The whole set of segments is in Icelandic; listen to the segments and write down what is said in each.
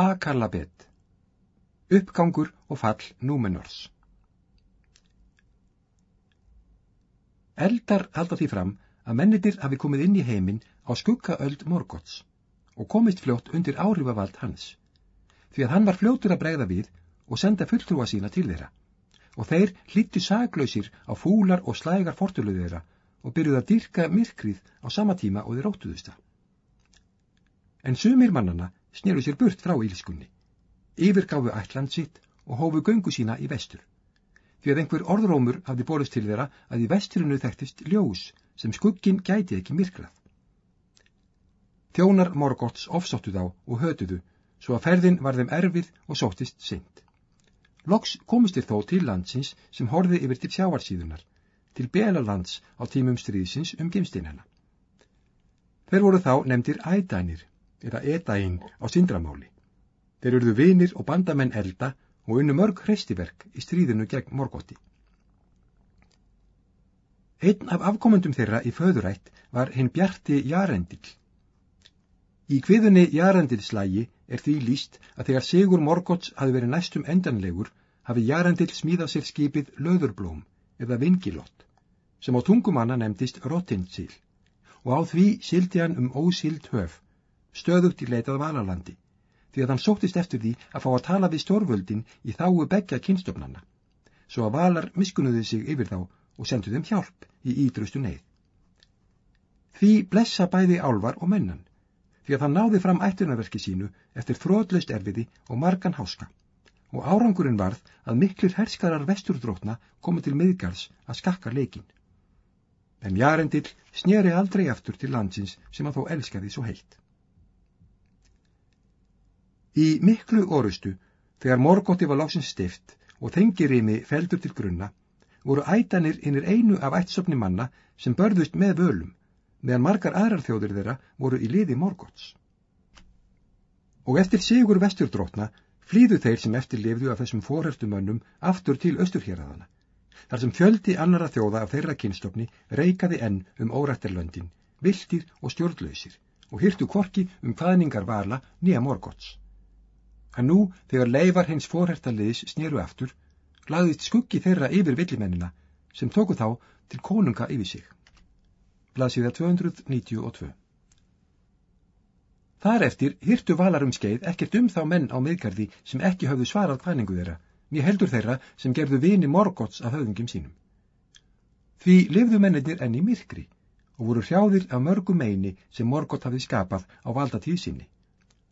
Akalabet. Uppgangur og fall Númenors. Eldar halda því fram að mennitir hafi komið inn í heiminn á skuggaöld Morgots og komist fljótt undir áhrifavald hans, því að hann var fljótur að bregða við og senda fulltrúa sína til þeirra, og þeir hlýttu saglausir á fúlar og slægar fortuluðu þeirra og byrjuði að dyrka myrkrið á sama tíma og þeir óttuðusta. En sumir mannana sneru sér burt frá ílskunni, yfirgáfu ætland sitt og hófu göngu sína í vestur. Því að einhver orðrómur hafði borist til þeirra að í vesturinu þekktist ljós sem skuggin gæti ekki myrkrað. Þjónar Morgots ofsóttu þá og hötuðu, svo að ferðin var þeim erfið og sóttist seint. Loks komistir þó til landsins sem horfi yfir til sjáarsíðunar, til Belalands á tímum stríðsins um gemstinina. Þeir voru þá nefndir ædænir eða edæin á syndramáli. Þeir eruðu vinir og bandamenn elda og unnu mörg hreistiverk í stríðinu gegn Morgóti. Einn af afkomendum þeirra í föðurætt var hinn bjarti Jarendil. Í kviðunni Jarendilslægi er því líst að þegar Sigur Morgóts hafi verið næstum endanlegur hafi Jarendil smíðað sér skipið Löðurblóm eða Vingilott sem á tungumanna nefndist Rottinsil og á því sildi hann um ósild höf stöðugt í leitað valalandi, því að hann sóttist eftir því að fá að tala við stórvöldin í þáu begja kynstofnanna, svo að valar miskunuði sig yfir þá og sendu þeim hjálp í ídrustu neyð. Því blessa bæði álvar og mennan, því að hann náði fram ættunarverki sínu eftir þróðlaust erfiði og margan háska, og árangurinn varð að miklir herskarar vesturdrótna komu til miðgars að skakka leikin. En Jarendil sneri aldrei aftur til landsins sem að þó elskaði svo heitt. Í miklu orustu, þegar morgótti var lásins stift og þengirimi feldur til grunna, voru ætanir innir einu af ættsöfni manna sem börðust með völum, meðan margar aðrar þjóðir þeirra voru í liði morgóts. Og eftir sigur vesturdrótna flýðu þeir sem eftir lifðu af þessum forhertumönnum aftur til austurhjaraðana, þar sem fjöldi annara þjóða af þeirra kynstofni reikaði enn um órættarlöndin, viltir og stjórnlausir og hyrtu korki um hvaðningar vala nýja morgóts að nú þegar leifar hins forhertaliðis snýru aftur, lagðist skuggi þeirra yfir villimennina sem tóku þá til konunga yfir sig. Blasiða 292 Þar eftir hýrtu valarum skeið ekkert um þá menn á miðgarði sem ekki höfðu svarað kvæningu þeirra, mér heldur þeirra sem gerðu vini morgots af höfðingum sínum. Því lifðu mennir enn í myrkri og voru hrjáðir af mörgum meini sem morgot hafið skapað á valda tíðsynni,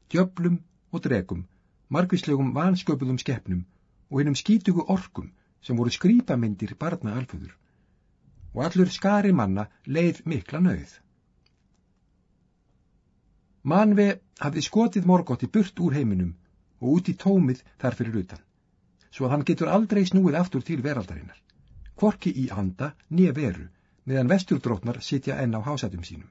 djöblum og dregum margvíslegum vansköpuðum skeppnum og hennum skítugu orkum sem voru skrýpamindir barna alföður og allur skari manna leið mikla nauð. Manve hafði skotið morgótti burt úr heiminum og út í tómið þar fyrir utan, svo að hann getur aldrei snúið aftur til veraldarinnar, kvorki í anda nýja veru, meðan vesturdrótnar sitja enn á hásætum sínum.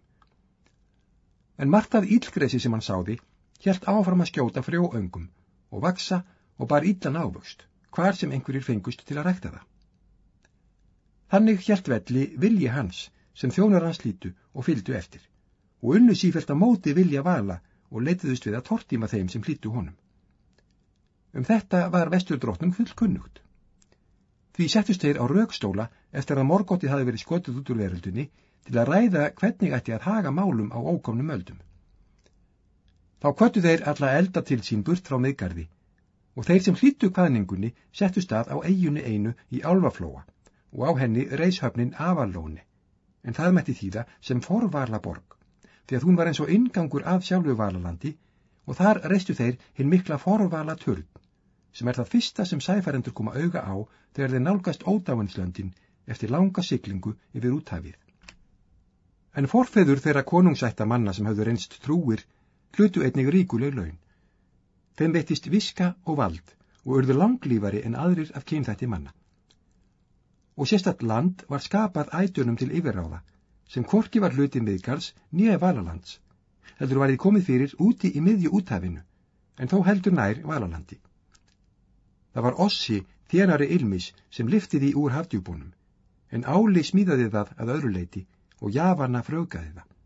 En margt af ílgresi sem hann sáði, helt áfram að skjóta frjó öngum og vaksa og bar illan ávöxt, hvar sem einhverjir fengust til að rækta það. Þannig hjælt velli vilji hans sem þjónar hans lítu og fylgdu eftir og unnu sífælt að móti vilja vala og leitiðust við að tortíma þeim sem hlýttu honum. Um þetta var vesturdrótnum fullkunnugt. Því settust þeir á raukstóla eftir að morgóttið hafi verið skotið út úr veröldunni til að ræða hvernig ætti að haga málum á ókomnum öldum. Þá kvöttu þeir alla elda til sín burt frá miðgarði og þeir sem hlýttu kvaðningunni settu stað á eigunni einu í Álvaflóa og á henni reishöfnin Avalóni, en það mætti þýða sem forvarla borg, því að hún var eins og ingangur af sjálfu varlalandi og þar reistu þeir hinn mikla forvarla törn, sem er það fyrsta sem sæfærendur koma auga á þegar þeir nálgast ódáinslöndin eftir langa siglingu yfir úthafið. En forfeður þeirra konungsætta manna sem hafðu reynst trúir hlutu einnig ríkuleg laun. Þeim veittist viska og vald og urðu langlýfari en aðrir af kynþætti manna. Og sérstatt land var skapað ætjunum til yfirráða, sem korki var hluti miðgars nýja valalands. Heldur var þið komið fyrir úti í miðju úthafinu, en þó heldur nær valalandi. Það var Ossi, þjenari Ilmis, sem liftiði úr hafdjúbúnum, en Áli smíðaði það að öðru leiti og Javana frögaði það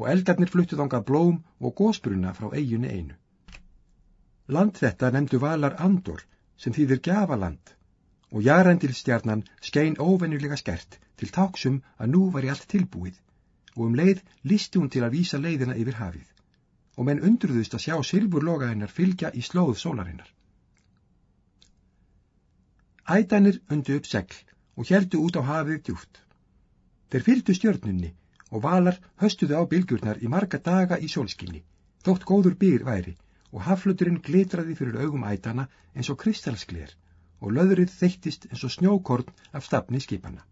og eldarnir fluttu þanga blóm og gósbruna frá eiginni einu. Land þetta nefndu valar Andor sem þýðir gjafaland og jarendilstjarnan skein óvenjulega skert til táksum að nú var í allt tilbúið og um leið listi hún til að vísa leiðina yfir hafið og menn undruðust að sjá silfur loga hennar fylgja í slóð sólarinnar. Ædanir undu upp segl og heldu út á hafið djúft. Þeir fylgdu stjörnunni og valar höstuðu á bylgjurnar í marga daga í sólskinni, þótt góður byr væri og hafluturinn glitraði fyrir augum ædana eins og kristalskler og löðrið þeittist eins og snjókorn af stafni skipana.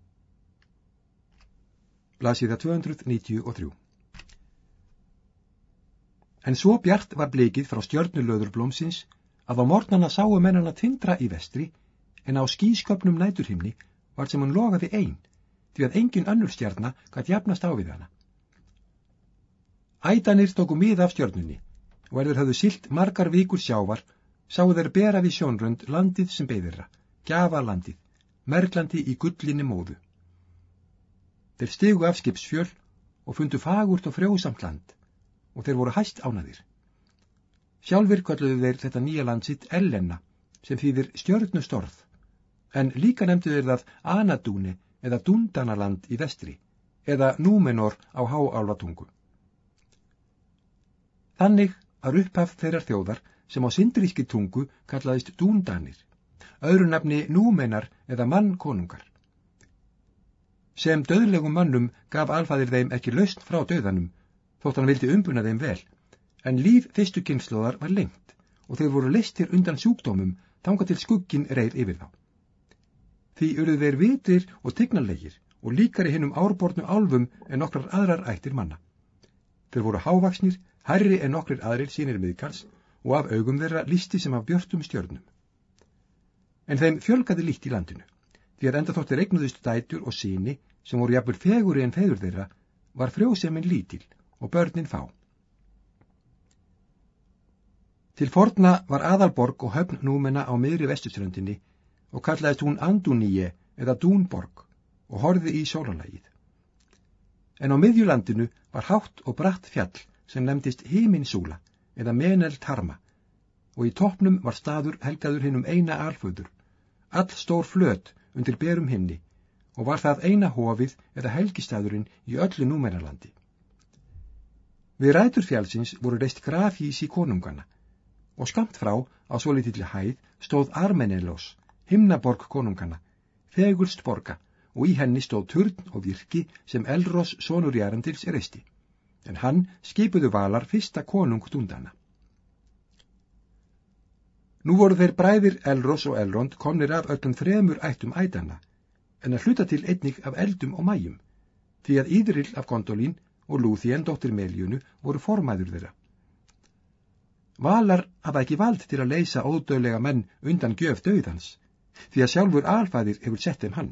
Blasiða 293 En svo bjart var blikið frá stjörnulöður blómsins að á mornana sáu mennana tindra í vestri en á skísköpnum næturhimni var sem hann logaði einn því að engin önnur stjarnar gæti jafnast á við hana. Ædanir tóku mið af stjörnunni og erður hafðu silt margar vikur sjávar sáu þeir bera við sjónrönd landið sem beðirra, gjafa landið, merglandi í gullinni móðu. Þeir stegu af skipsfjöl og fundu fagurt og frjósamt land og þeir voru hæst ánaðir. Sjálfur kalluðu þeir þetta nýja land sitt Ellenna sem þýðir stjörnustorð, en líka nefndu þeir það Anadúni eða Dundanaland í vestri eða Númenor á háálvatungu. Þannig að upphaf þeirrar þjóðar sem á sindríski tungu kallaðist dúndanir, öðru nafni númenar eða mannkonungar. Sem döðlegum mannum gaf alfaðir þeim ekki lausn frá döðanum, þótt hann vildi umbuna þeim vel, en líf fyrstu kynnslóðar var lengt og þeir voru listir undan sjúkdómum tanga til skuggin reyr yfir þá. Því urðu þeir vitrir og tignanlegir og líkari hinnum árbornu álfum en nokkrar aðrar ættir manna. Þeir voru hávaksnir, herri en nokkrir aðrir sínir miðkals og af augum þeirra listi sem af björtum stjörnum. En þeim fjölgaði líkt í landinu, því að enda þóttir eignuðust dætur og síni sem voru jafnvel feguri en feður þeirra, var frjóseminn lítil og börnin fá. Til forna var aðalborg og höfn númena á miðri vestuströndinni og kallaðist hún Anduníe eða Dúnborg og horði í sólalægið. En á miðjulandinu var hátt og bratt fjall sem nefndist Híminsúla eða Menel Tarma og í toppnum var staður helgaður hinn um eina alföður, all stór flöt undir berum hinni og var það eina hofið eða helgistæðurinn í öllu númennalandi. Við rætur fjálsins voru reist grafís í konungana og skamt frá á svo litilli hæð stóð Armenelos, himnaborg konungana, þegurst borga og í henni stóð turn og virki sem Elros sonur Jarendils reisti en hann skipuðu valar fyrsta konung dundana. Nú voru þeir bræðir Elros og Elrond konir af öllum þremur ættum ædana, en að hluta til einnig af eldum og mæjum, því að Íðrill af Gondolín og Lúþien, dóttir Meljunu, voru formæður þeirra. Valar hafa ekki vald til að leysa ódöðlega menn undan gjöf döðans, því að sjálfur alfæðir hefur sett þeim hann.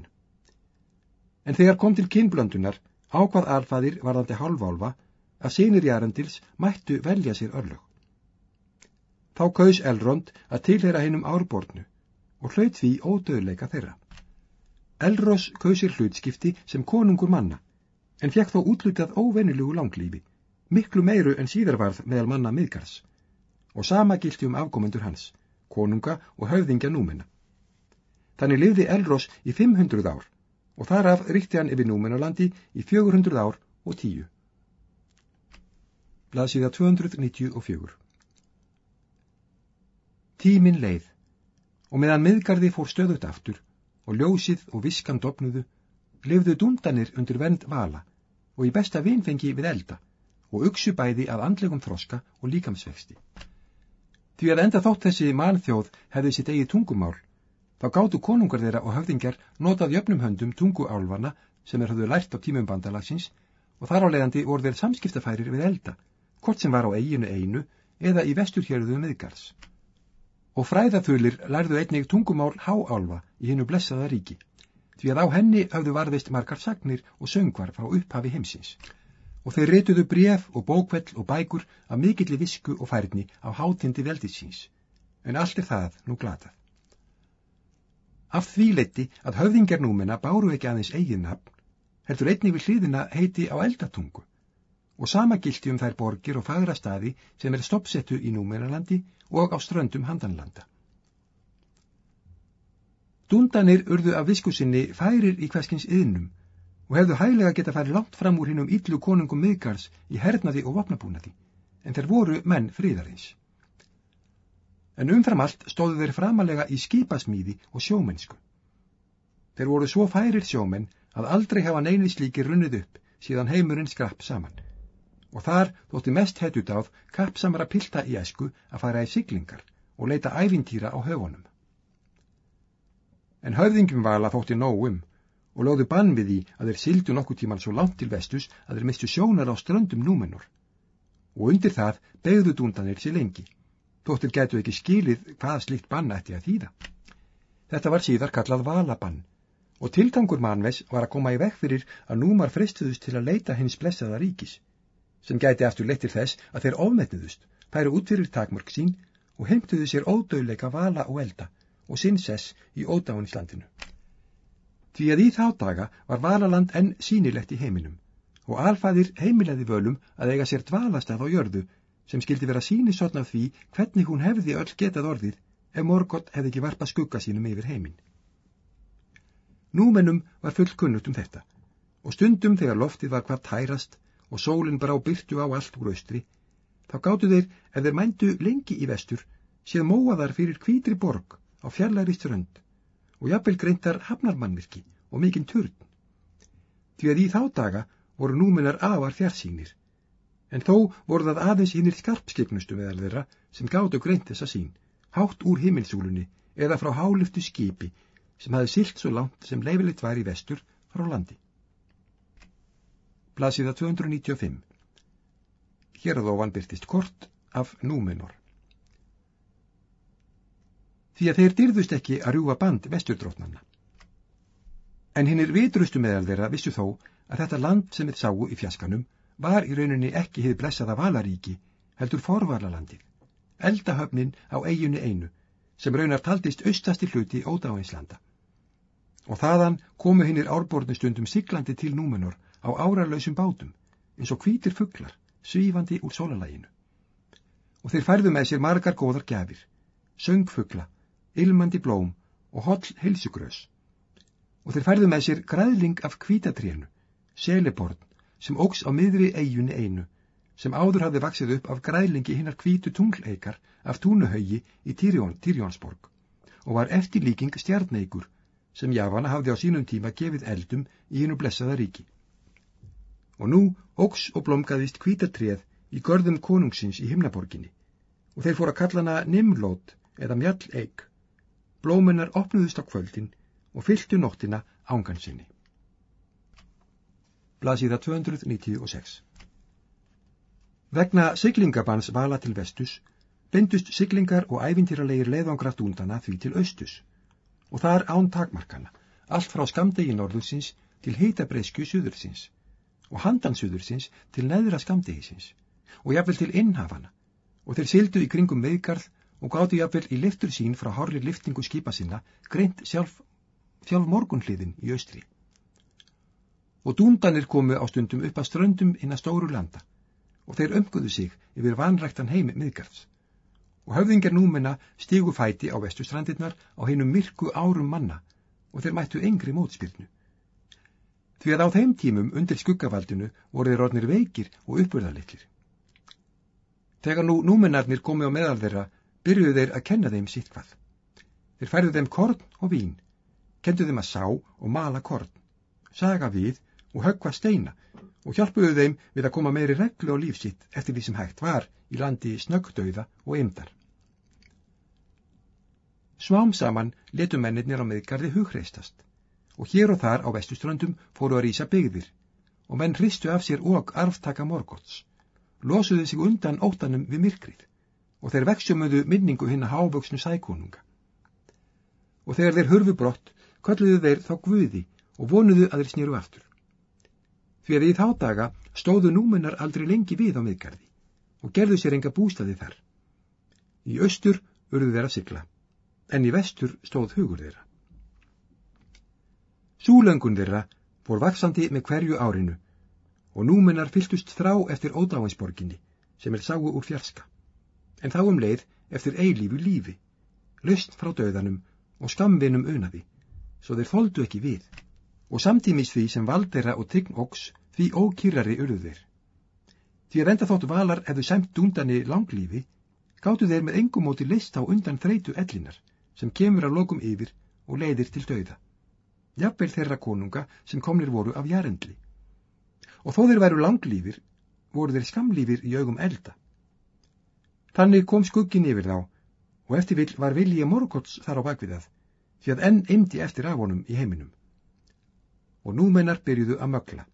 En þegar kom til kynblöndunar, ákvað alfæðir varðandi hálfálfa að sínir Jarendils mættu velja sér örlög. Þá kaus Elrond að tilhera hennum árbornu og hlaut því ódöðleika þeirra. Elros kausir hlutskipti sem konungur manna, en fekk þó útlutað óvennilugu langlífi, miklu meiru en síðarvarð meðal manna miðgars, og sama gilti um afkomendur hans, konunga og höfðingja númena. Þannig lifði Elros í 500 ár og þaraf ríkti hann yfir númenalandi í 400 ár og tíu blaðsíða 294. Tímin leið og meðan miðgarði fór stöðut aftur og ljósið og viskan dopnuðu, lifðu dundanir undir vend vala og í besta vinfengi við elda og uksu bæði af andlegum þroska og líkamsvexti. Því að enda þótt þessi mannþjóð hefði sitt eigi tungumál, þá gáttu konungar þeirra og höfðingar notað jöfnum höndum tunguálvarna sem er höfðu lært á tímum bandalagsins og þar á leiðandi voru þeir samskiptafærir við elda hvort sem var á eiginu einu eða í vesturhjörðu miðgars. Og fræðaþulir lærðu einnig tungumál háálfa í hennu blessaða ríki, því að á henni hafðu varðist margar sagnir og söngvar frá upphafi heimsins. Og þeir reytuðu bref og bókvell og bækur af mikilli visku og færni á hátindi veldisins, en allt er það nú glatað. Af því leiti að höfðingarnúmena báru ekki aðeins eigin nafn, heldur einnig við hlýðina heiti á eldatungu og sama gilti um þær borgir og fagra staði sem er stoppsettu í Númenalandi og á ströndum handanlanda. Dundanir urðu af viskusinni færir í hverskins yðnum og hefðu hæglega geta farið langt fram úr hinnum yllu konungum miðgars í hernaði og vopnabúnaði, en þeir voru menn fríðarins. En umfram allt stóðu þeir framalega í skipasmíði og sjómennsku. Þeir voru svo færir sjómenn að aldrei hafa neini slíkir runnið upp síðan heimurinn skrapp saman. Og þar þótti mest hetut af kappsamara pilta í esku að fara í siglingar og leita ævintýra á höfunum en höfðingjum vala þótti nógum og lögðu bann við því að þeir sildu nokkuð tíman svo langt til vestus að þeir mistu sjónar á ströndum númenur. Og undir það begðu dúndanir sér lengi, þóttir getu ekki skilið hvað slikt bann ætti að þýða. Þetta var síðar kallað valabann og tilgangur manves var að koma í vekk fyrir að númar fristuðust til að leita hins blessaða ríkis, sem gæti aftur lettir þess að þeir ofmetnuðust, færu út fyrir takmörk sín og heimtuðu sér ódauleika vala og elda og sinnsess í ódáinslandinu. Því að í þá daga var Valaland enn sínilegt í heiminum og alfaðir heimilegði völum að eiga sér dvalastað á jörðu sem skildi vera sínisotn af því hvernig hún hefði öll getað orðið ef Morgótt hefði ekki varpa skugga sínum yfir heiminn. Númennum var full kunnugt um þetta og stundum þegar loftið var hvað tærast og sólinn brá byrtu á allt úr austri, þá gáttu þeir ef þeir mændu lengi í vestur séð móaðar fyrir kvítri borg á fjarlæri strönd og jafnvel greintar hafnarmannvirki og mikinn turn. Því að í þá daga voru númenar afar fjarsýnir, en þó voru það aðeins hinnir skarpskipnustu meðal þeirra sem gáttu greint þessa sín, hátt úr himmilsúlunni eða frá háluftu skipi sem hafi silt svo langt sem leifilegt var í vestur frá landi. Blasiða 295 Hér að ofan byrtist kort af númenor því að þeir dyrðust ekki að rjúa band vesturdrótnanna. En hinnir vitrustu meðal þeirra vissu þó að þetta land sem þeir sáu í fjaskanum var í rauninni ekki hefði blessaða valaríki, heldur forvarlalandið, eldahöfnin á eiginni einu, sem raunar taldist austasti hluti ódáinslanda. Og þaðan komu hinnir árborðni stundum siglandi til númenor á árarlausum bátum, eins og hvítir fugglar, svífandi úr sólalæginu. Og þeir færðu með sér margar góðar gefir, söngfuggla, ilmandi blóm og holl heilsugrös. Og þeir færðu með sér græðling af kvítatrénu, seleborn, sem ógs á miðri eigunni einu, sem áður hafði vaksið upp af græðlingi hinnar kvítu tungleikar af túnuhaugi í Týrjón, Týrjónsborg og var eftir líking stjarneikur sem Javana hafði á sínum tíma gefið eldum í hinnu blessaða ríki. Og nú ógs og blomgaðist kvítatréð í görðum konungsins í himnaborginni og þeir fór að kalla hana Nimlót eða Mjalleik Blómunar opnuðust á kvöldin og fylltu nóttina ángansinni. Blasiða 296 Vegna siglingabanns vala til vestus bendust siglingar og ævintýralegir leiðangrað úndana því til austus og þar án takmarkana, allt frá skamdegi norðursins til heitabreysku suðursins og handansuðursins til neðra skamdegisins og jafnvel til innhafana og þeir sildu í kringum veðgarð og gáti jafnvel í liftur sín frá horri liftingu skipa sinna greint sjálf, sjálf morgunhliðin í austri. Og dúndanir komu á stundum upp að ströndum inn að stóru landa og þeir ömguðu sig yfir vanræktan heimi miðgarðs. Og höfðingar númenna stígu fæti á vestustrandirnar á heinum myrku árum manna og þeir mættu yngri mótspilnu. Því að á þeim tímum undir skuggavaldinu voru þeir ornir veikir og uppurðarleiklir. Þegar nú númennarnir komi á meðal þeirra byrjuðu þeir að kenna þeim sitt hvað. Þeir færðu þeim korn og vín, kendu þeim að sá og mala korn, saga við og höggva steina og hjálpuðu þeim við að koma meiri reglu á lífsitt eftir því sem hægt var í landi snöggdauða og ymdar. Svám saman letu mennirnir á meðgarði hugreistast og hér og þar á vestuströndum fóru að rýsa byggðir og menn hristu af sér og arftaka morgots, losuðu sig undan óttanum við myrkrið og þeir veksjumuðu minningu hinn að hávöksnu sækonunga. Og þegar þeir hurfu brott, kölluðu þeir þá guði og vonuðu að þeir snýru aftur. Því að í þá daga stóðu númennar aldrei lengi við á miðgarði og gerðu sér enga bústaði þar. Í austur urðu þeir að sigla, en í vestur stóð hugur þeirra. Súlöngun þeirra fór vaksandi með hverju árinu og númennar fyltust þrá eftir ódáinsborginni sem er sáu úr fjarska en þá um leið eftir eilífu lífi, löst frá döðanum og skamvinum unaði, svo þeir þóldu ekki við, og samtímis því sem valdera og tign óks því ókýrari urðu þeir. Því að enda þótt valar hefðu semt dúndani langlífi, gáttu þeir með engum móti list á undan þreitu ellinar, sem kemur að lokum yfir og leiðir til döða. Jafnvel þeirra konunga sem komnir voru af jarendli. Og þó þeir væru langlífir, voru þeir skamlífir í augum elda. Þannig kom skuggin yfir þá, og eftir vill var vilji morgots þar á bakviðað, því að enn eimdi eftir af honum í heiminum. Og númennar byrjuðu að mögla.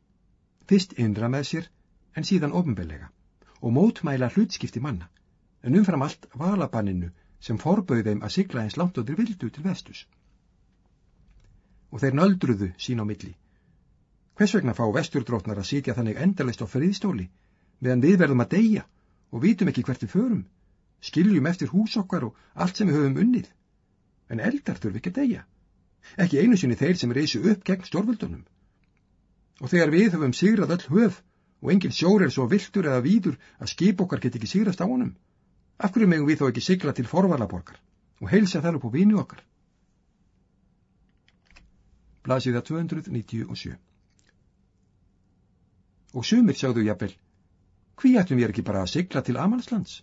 Fyrst innra með sér, en síðan ofnbellega, og mótmæla hlutskipti manna, en umfram allt valabanninu sem forbauð þeim að sigla eins langt og þeir vildu til vestus. Og þeir nöldruðu sín á milli. Hvers vegna fá vesturdrótnar að sitja þannig endalist á friðstóli, meðan við verðum að deyja og vitum ekki hvert við förum, skiljum eftir hús okkar og allt sem við höfum unnið. En eldar þurfi ekki að deyja. Ekki einu sinni þeir sem reysu upp gegn stórvöldunum. Og þegar við höfum sigrað öll höf og engin sjór er svo viltur eða víður að skip okkar get ekki sigrast á honum, af hverju megum við þó ekki sigla til forvalaborgar og heilsa þar upp á vínu okkar? Blasiða 297 Og sumir sjáðu jafnvel, hví ættum við ekki bara að sigla til Amalslands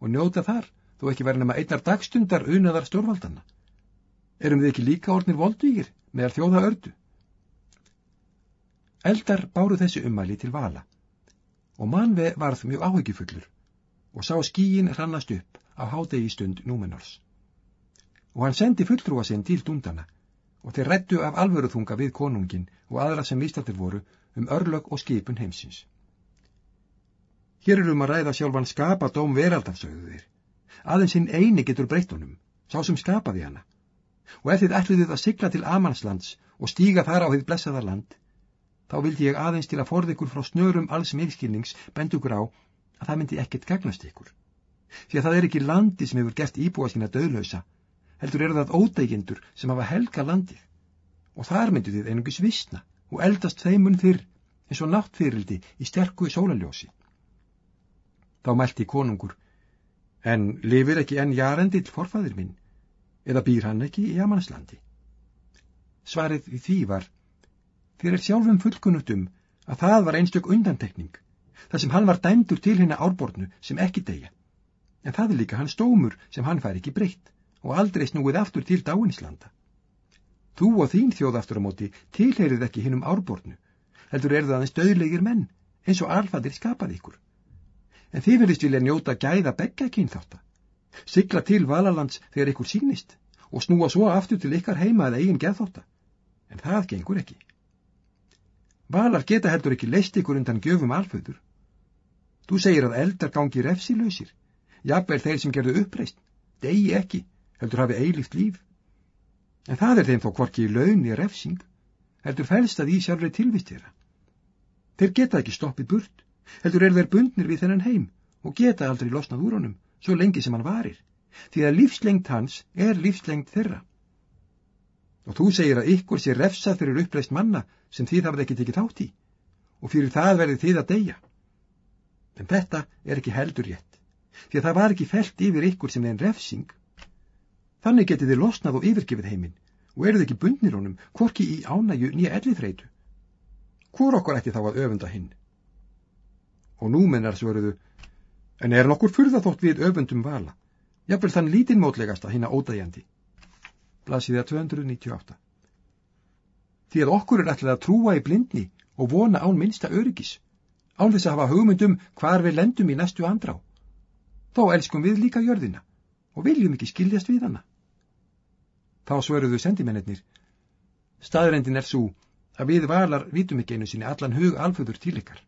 og njóta þar, þó ekki verið nema einnar dagstundar unaðar stórvaldanna? Erum við ekki líka ornir voldvígir meðar þjóða ördu? Eldar báru þessi ummæli til vala og manve varð mjög áhyggjufullur og sá skíin hrannast upp á hádegi stund númenors. Og hann sendi fulltrúa sinn til dundana og þeir rættu af alvöruþunga við konungin og aðra sem vistatir voru um örlög og skipun heimsins. Hér er um að ræða sjálfan skapa dóm veraldarsauðu þeir. Aðeins hinn eini getur breyttunum, sá sem skapaði hana. Og ef þið ætluðið að sigla til Amanslands og stíga þar á þið blessaða land, þá vildi ég aðeins til að forða ykkur frá snörum alls meðskilnings bend ykkur á að það myndi ekkert gagnast ykkur. Því að það er ekki landi sem hefur gert íbúa sína döðlösa, heldur eru það ódeigendur sem hafa helga landið. Og þar myndu þið einungis vissna og eldast þeimun fyrr eins og náttfyrildi í sterku sólaljósi. Þá mælti konungur, en lifir ekki enn jarendill forfæðir minn, eða býr hann ekki í Amanslandi? Svarið því var, þér er sjálfum fullkunnutum að það var einstök undantekning, þar sem hann var dæmdur til hérna árbornu sem ekki deyja. En það er líka hans stómur sem hann fær ekki breytt og aldrei snúið aftur til dáinslanda. Þú og þín þjóð aftur á móti tilheyrið ekki hinn um árbornu, heldur er það aðeins döðlegir menn, eins og alfadir skapaði ykkur. En þið verðist vilja njóta gæða begga kynþáta, sigla til valalands þegar ykkur sínist og snúa svo aftur til ykkar heima eða eigin geðþóta. En það gengur ekki. Valar geta heldur ekki leist ykkur undan gjöfum alföður. Þú segir að eldar gangi refsilausir, jafnvel þeir sem gerðu uppreist, degi ekki, heldur hafi eilift líf. En það er þeim þó hvorki í laun í refsing, heldur fælst að í sjálfur tilvist þeirra. Þeir geta ekki stoppið burt, heldur er þeir bundnir við þennan heim og geta aldrei losnað úr honum, svo lengi sem hann varir, því að lífslengt hans er lífslengt þeirra. Og þú segir að ykkur sé refsað fyrir uppreist manna sem þið hafði ekki tekið þátt í, og fyrir það verði þið að deyja. En þetta er ekki heldur rétt, því að það var ekki felt yfir ykkur sem en refsing. Þannig getið þið losnað og yfirgefið heiminn, og eruð ekki bundnir honum, hvorki í ánæju nýja ellithreitu. Hvor okkur ætti þá að öfunda hinn? Og nú mennar svöruðu, en er nokkur fyrða þótt við öfundum vala, jafnvel þann lítinmótlegasta hinn að ódægjandi. Blasiða 298 Því að okkur er ætlað að trúa í blindni og vona án minnsta öryggis, án þess að hafa hugmyndum hvar við lendum í næstu andrá. Þó elskum við líka jörðina og viljum ekki skiljast við hana. Þá svöruðu sendimennir. Staðrendin er svo að við valar vitum ekki einu sinni allan hug alföður til ykkar.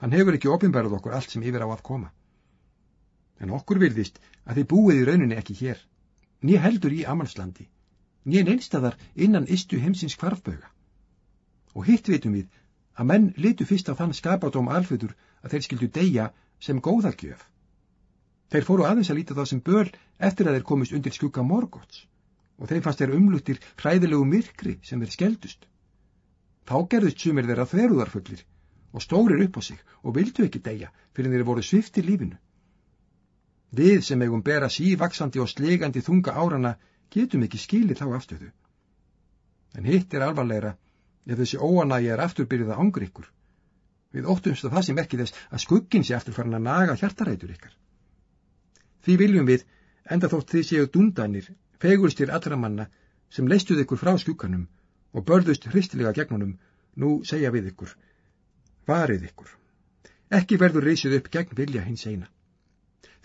Hann hefur ekki opinberað okkur allt sem yfir á að koma. En okkur virðist að þið búið í rauninni ekki hér, nýja heldur í Amalslandi, nýja neinstadar innan istu heimsins kvarfböga. Og hitt veitum við að menn litu fyrst á þann skapádóm alföður að þeir skildu deyja sem góðargjöf. Þeir fóru aðeins að líta það sem börl eftir að þeir komist undir skugga morgots og þeir fannst þeir umluttir hræðilegu myrkri sem þeir skeldust. Þá gerðust sumir þeirra þveruðarfullir og stórir upp á sig og vildu ekki deyja fyrir þeir voru sviftir lífinu. Við sem eigum bera sívaksandi og slegandi þunga árana getum ekki skilið þá afstöðu. En hitt er alvarleira ef þessi óanægi er afturbyrðið að ángur ykkur. Við óttumst að það sem ekki þess að skuggin sé aftur farin að naga hjartarætur ykkar. Því viljum við, enda þótt þið séu dundanir, fegurstir allra manna sem leistuð ykkur frá skugganum og börðust hristilega gegnunum, nú segja við ykkur. Varið ykkur. Ekki verður reysið upp gegn vilja hins eina.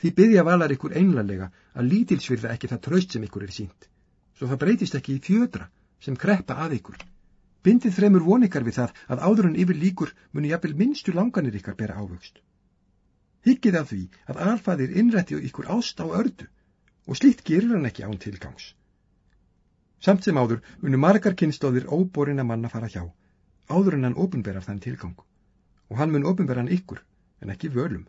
Því byggja valar ykkur einlarlega að lítilsvirða ekki það tröst sem ykkur er sínt, svo það breytist ekki í fjödra sem kreppa að ykkur. Bindið fremur vonikar við það að áður en yfir líkur muni jafnvel minnstu langanir ykkar bera ávöxt. Hyggið af því að alfaðir innrætti ykkur ást á ördu og slíkt gerir hann ekki án tilgangs. Samt sem áður muni margar kynstóðir óborina manna fara hjá, áður en hann ofinberar þann tilgang og hann mun ofinbera hann ykkur en ekki völum.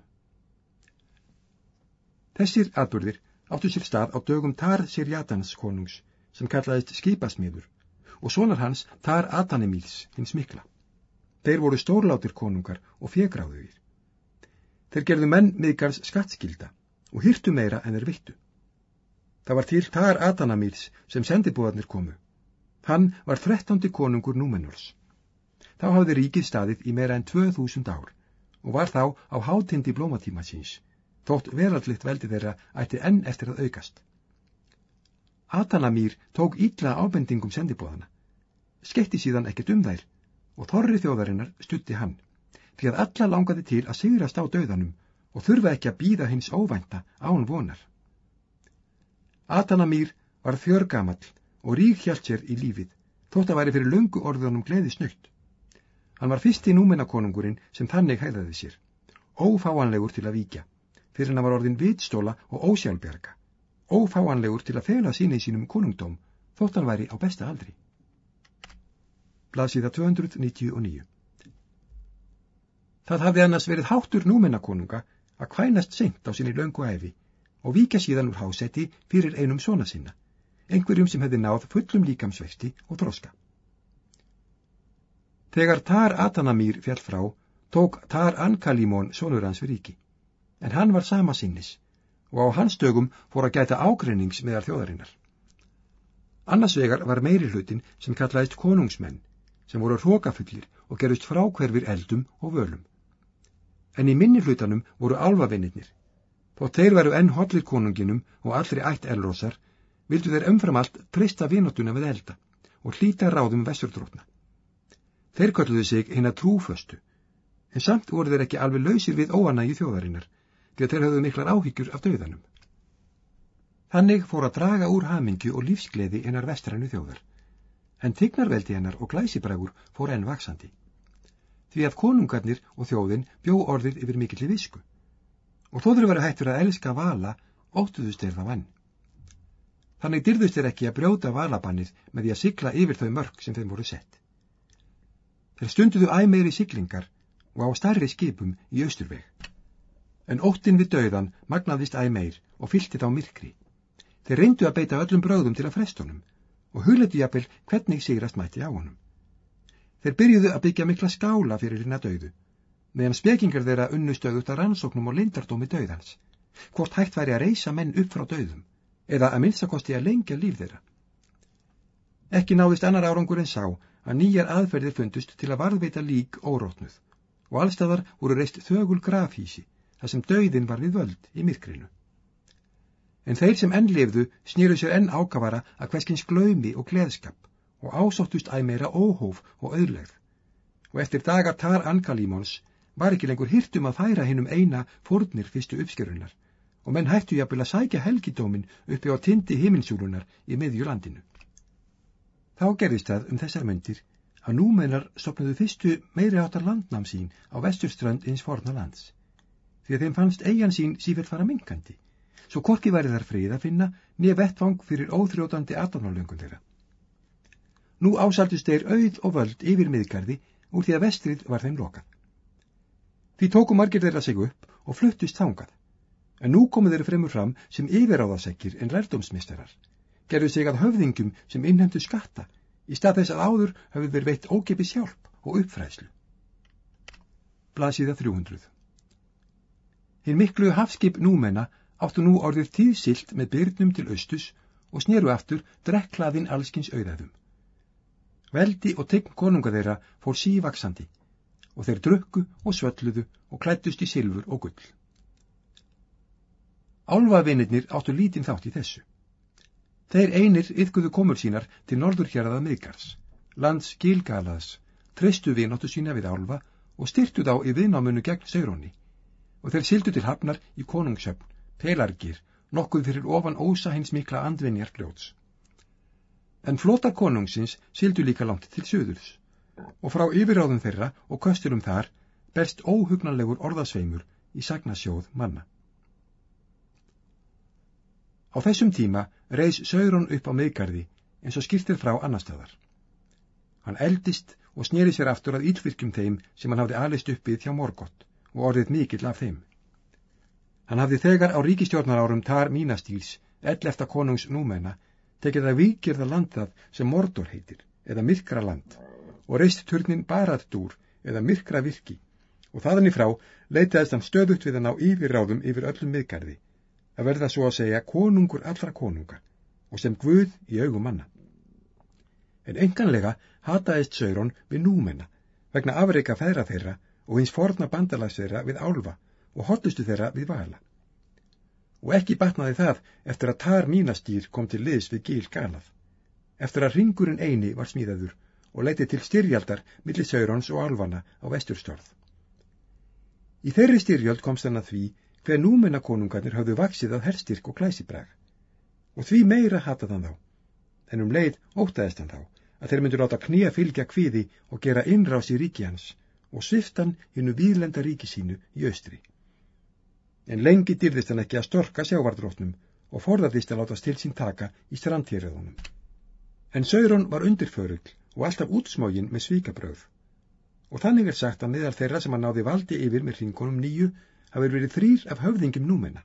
Þessir atbyrðir áttu sér stað á dögum Tar Sirjatans konungs sem kallaðist skipasmiður og sonar hans Tar Atanemíls hins mikla. Þeir voru stórlátir konungar og fegráðuðir. Þeir gerðu menn miðgars skattskilda og hyrtu meira en þeir vittu. Það var til Tar Atanamíls sem sendibúðarnir komu. Hann var þrettándi konungur Númenors. Þá hafði ríkið staðið í meira en 2000 ár og var þá á hátindi blómatíma síns þótt veraldlitt veldi þeirra ætti enn eftir að aukast. Atalamír tók ítla ábendingum sendibóðana, skeitti síðan ekkert um þær og þorri þjóðarinnar stutti hann, því að alla langaði til að sigrast á döðanum og þurfa ekki að býða hins óvænta án vonar. Atalamír var fjörgamall og rík hjælt sér í lífið, þótt að væri fyrir löngu orðunum gleði snöytt. Hann var fyrsti númennakonungurinn sem þannig hæðaði sér, ófáanlegur til að víkja fyrir hann var orðin vitstóla og ósjálfbjarga, ófáanlegur til að fela síni í sínum konungdóm, þótt hann væri á besta aldri. Blaðsíða 299 Það hafði annars verið háttur númennakonunga að kvænast seint á sinni löngu æfi og vika síðan úr hásetti fyrir einum svona sinna, einhverjum sem hefði náð fullum líkamsvexti og þróska. Þegar Tar Atanamír fjall frá, tók Tar Ankalimón sonur hans við ríki en hann var sama sinnis og á hans dögum fór að gæta ágreinings meðar þjóðarinnar. Annars vegar var meiri hlutin sem kallaðist konungsmenn, sem voru hrókafullir og gerust frákverfir eldum og völum. En í minni hlutanum voru alvavinnirnir. Þó þeir veru enn hollir konunginum og allri ætt elrósar, vildu þeir umfram allt trista vinotuna við elda og hlýta ráðum vesturdrótna. Þeir kalluðu sig hinn að trúföstu, en samt voru þeir ekki alveg lausir við óanægi þjóðarinnar, því að þeir höfðu miklar áhyggjur af döðanum. Þannig fór að draga úr hamingju og lífsgleði einar vestrænu þjóðar, en tignarveldi hennar og glæsibrægur fór enn vaksandi. Því að konungarnir og þjóðin bjó orðið yfir mikill í visku, og þó þeir verið hættur að elska vala, óttuðust þeir það vann. Þannig dyrðust þeir ekki að brjóta valabannið með því að sigla yfir þau mörg sem þeim voru sett. Þeir stunduðu æmeiri siglingar og á starri skipum í austurveg en óttin við dauðan magnaðist æg meir og fylgti þá myrkri. Þeir reyndu að beita öllum bröðum til að frestunum og hugletu jafnvel hvernig sigrast mætti á honum. Þeir byrjuðu að byggja mikla skála fyrir hérna dauðu, meðan spekingar þeirra unnustöðut að rannsóknum og lindardómi dauðans, hvort hægt væri að reysa menn upp frá dauðum, eða að minnstakosti að lengja líf þeirra. Ekki náðist annar árangur en sá að nýjar aðferðir fundust til að varðveita lík órótnuð og allstæðar voru reist þögul grafhísi þar sem dauðin var við völd í myrkrinu. En þeir sem enn lifðu snýru sér enn ákavara að hverskins glaumi og gleðskap og ásóttust æg meira óhóf og auðlegð. Og eftir dagar tar Ankalímons var ekki lengur hirtum að færa hinn um eina fórnir fyrstu uppskerunar og menn hættu jafnvel að sækja helgidómin uppi á tindi himinsjúlunar í miðjulandinu. Þá gerðist það um þessar myndir að númennar stopnaðu fyrstu meiri áttar landnám sín á vesturströnd eins forna lands því að þeim fannst eigin sín sífell fara minkandi, svo korki væri þar frið að finna nýja vettvang fyrir óþrjótandi aðdánalöngun þeirra. Nú ásaldust þeir auð og völd yfir miðgarði úr því að vestrið var þeim lokað. Því tóku margir þeirra sig upp og fluttust þangað, en nú komu þeirra fremur fram sem yfiráðasekkir en lærdómsmisterar, gerðu sig að höfðingum sem innhendu skatta, í stað þess að áður hafið þeir veitt ógepi sjálf og uppfræðslu. Blasiða 300 Hinn miklu hafskip númenna áttu nú orðið tíðsilt með byrnum til austus og sneru aftur drekklaðinn allskins auðæðum. Veldi og tegn konunga þeirra fór sívaksandi og þeir drukku og svölluðu og klættust í silfur og gull. Álfavinnirnir áttu lítinn þátt í þessu. Þeir einir yfguðu komur sínar til norðurhjaraða miðgars, lands Gilgalaðs, treystu vinóttu sína við álfa og styrtu þá í viðnámunu gegn Sauróni og þeir sildu til hafnar í konungsöfn, pelargir, nokkuð fyrir ofan ósa hins mikla andvinjar fljóts. En flota konungsins sildu líka langt til söðurs og frá yfirráðum þeirra og kösturum þar berst óhugnanlegur orðasveimur í sagnasjóð manna. Á þessum tíma reys Saurón upp á miðgarði eins og skýrtir frá annarstæðar. Hann eldist og snýri sér aftur að yllvirkjum þeim sem hann hafði alist uppið hjá Morgott og orðið mikill af þeim. Hann hafði þegar á ríkistjórnarárum tar mínastíls, ell eftir konungs númenna, tekið að vikirða landað sem Mordor heitir, eða myrkra land, og reist turnin Baraddúr, eða myrkra virki, og þaðan í frá leitaðist hann stöðut við hann á yfirráðum yfir öllum miðgarði, að verða svo að segja konungur allra konunga, og sem guð í augum manna en enganlega hataðist Saurón við númenna vegna afreika feðra þeirra og hins forna bandalags þeirra við álfa og hotlustu þeirra við vala. Og ekki batnaði það eftir að tar mínastýr kom til liðs við gíl galað, eftir að ringurinn eini var smíðaður og leiti til styrjaldar millir Sauróns og álfana á vesturstjórð. Í þeirri styrjöld komst hann að því hver númenna konungarnir hafðu vaksið að herstyrk og klæsibrag, og því meira hatað hann þá, en um leið ótaðist hann þá að þeir myndu láta knýja fylgja kviði og gera innrás í ríki hans og sviftan hinnu výrlenda ríki sínu í austri. En lengi dyrðist hann ekki að storka sjávardrótnum og forðaðist að láta stil sín taka í strandtýrðunum. En Saurón var undirförull og alltaf útsmógin með svíkabröð. Og þannig er sagt að meðal þeirra sem hann náði valdi yfir með hringunum nýju hafið verið þrýr af höfðingum númenna.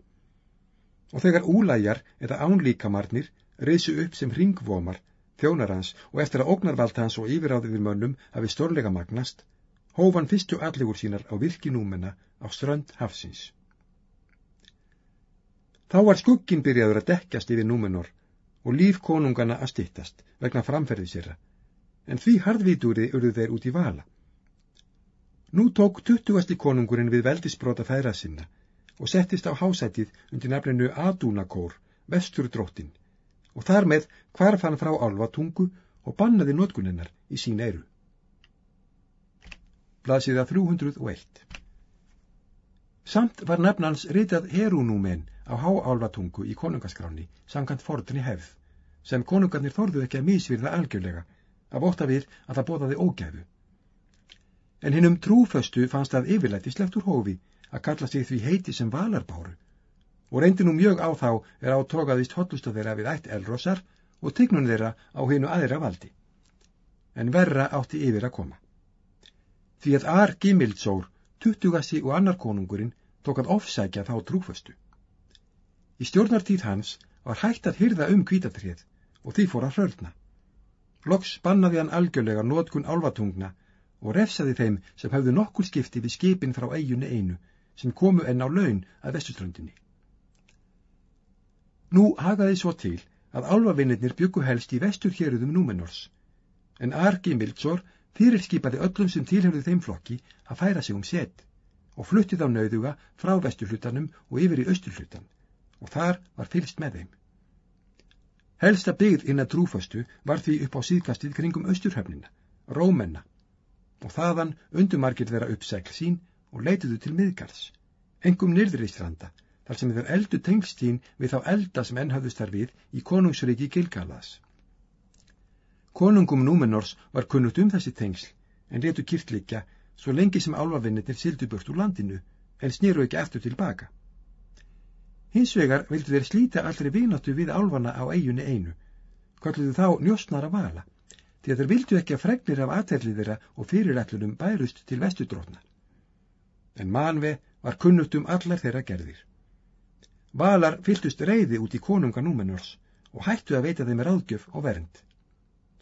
Og þegar úlæjar eða ánlíkamarnir reysu upp sem hringvomar þjónar hans og eftir að ógnarvald hans og yfiráð yfir mönnum hafi stórlega magnast, hóf hann fyrstu allegur sínar á virkinúmena á strönd hafsins. Þá var skuggin byrjaður að dekkjast yfir númenor og líf konungana að stittast vegna framferði sér, en því harðvítúri urðu þeir út í vala. Nú tók tuttuasti konungurinn við veldisbrota færa sinna og settist á hásætið undir nafninu Adúnakór, vestur dróttin, og þar með hvarf hann frá álvatungu og bannaði notkuninnar í sín eiru. Blasiða 301 Samt var nefnans ritað herunúmen á háálvatungu í konungaskráni samkant fordri hefð, sem konungarnir þorðu ekki að mísvirða algjörlega af óta við að það bóðaði ógæfu. En hinnum trúföstu fannst það yfirlættislegt úr hófi að kalla sig því heiti sem valarbáru og reyndi nú mjög á þá er átókaðist hotlusta þeirra við ætt elrosar og tignun þeirra á hennu aðra valdi. En verra átti yfir að koma. Því að Ar Gimildsór, tuttugasi og annar konungurinn, tók að ofsækja þá trúföstu. Í stjórnartíð hans var hægt að hyrða um kvítatrið og því fór að hrörna. Loks bannaði hann algjörlega nótkun álvatungna og refsaði þeim sem hafðu nokkur skipti við skipin frá eigunni einu sem komu enn á laun að vestuströndinni. Nú hagaði svo til að álfavinnirnir byggu helst í vestur héruðum Númenors, en Argi Mildsor fyrirskipaði öllum sem tilhörðu þeim flokki að færa sig um set og fluttið á nauðuga frá vesturhlutanum og yfir í austurhlutan og þar var fylst með þeim. Helsta byggð innan trúfastu var því upp á síðkastið kringum austurhöfnina, Rómenna, og þaðan undumarkir vera uppsegl sín og leituðu til miðgarðs, engum nyrðri stranda þar sem þeir eldu tengstín við þá elda sem enn hafðust þar við í konungsriki Gilgalas. Konungum Númenors var kunnugt um þessi tengsl en letu kýrtlikja svo lengi sem álvavinnir sildu burt úr landinu en snýru ekki eftir tilbaka. Hins vegar vildu þeir slíta allri vinatu við álvana á eigunni einu, kalluðu þá njóstnara vala, því að þeir vildu ekki að fregnir af aðterlið þeirra og fyrirætlunum bærust til vestudrótna. En manve var kunnugt um allar þeirra gerðir. Valar fyltust reyði út í konunga Númenors og hættu að veita þeim ráðgjöf og vernd.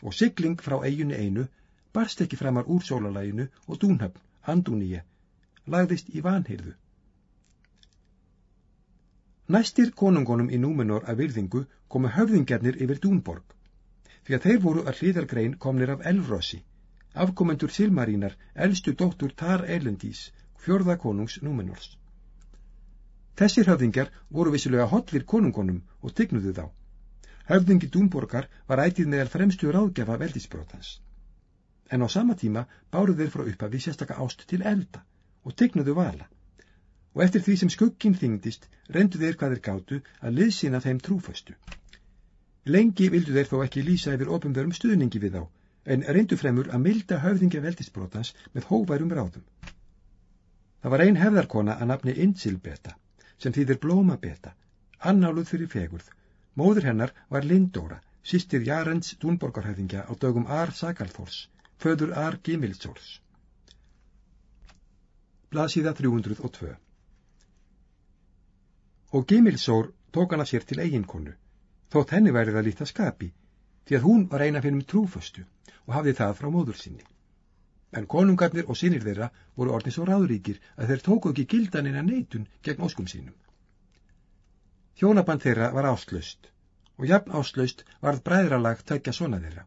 Og sigling frá eiginni einu barst ekki framar úr sólalæginu og dúnhöfn, andúníi, lagðist í vanheirðu. Næstir konungunum í Númenor að virðingu komu höfðingjarnir yfir Dúnborg, því að þeir voru að hlýðargrein komnir af Elrossi, afkomendur Silmarínar, elstu dóttur Tar Elendís, fjörða konungs Númenors. Þessir höfðingjar voru vissilega hotlir konungunum og tignuðu þá. Höfðingi Dúnborgar var ætið meðal fremstu ráðgjafa veldisbrótans. En á sama tíma báruð þeir frá upphafi sérstaka ást til elda og tignuðu vala og eftir því sem skugginn þingdist reyndu þeir hvað þeir gátu að liðsina þeim trúföstu. Lengi vildu þeir þó ekki lýsa yfir ofnverðum stuðningi við þá, en reyndu fremur að milda höfðingja veldisbrotans með hóværum ráðum. Það var ein hefðarkona að nafni Insilbeta, sem þýðir blómabeta, annáluð fyrir fegurð. Móður hennar var Lindóra, sýstir Jarens dúnborgarhöfðingja á dögum Ar Sagalfors, föður Ar Gimilsórs. Blasiða 302 og Gimilsór tók hann af sér til eiginkonu, þótt henni værið að líta skapi, því að hún var eina fyrir um trúföstu og hafði það frá móður sinni. En konungarnir og sinir þeirra voru orðin svo ráðuríkir að þeir tóku ekki gildanina neitun gegn óskum sínum. Hjónaband þeirra var áslöst og jafn áslöst varð bræðralag tækja svona þeirra.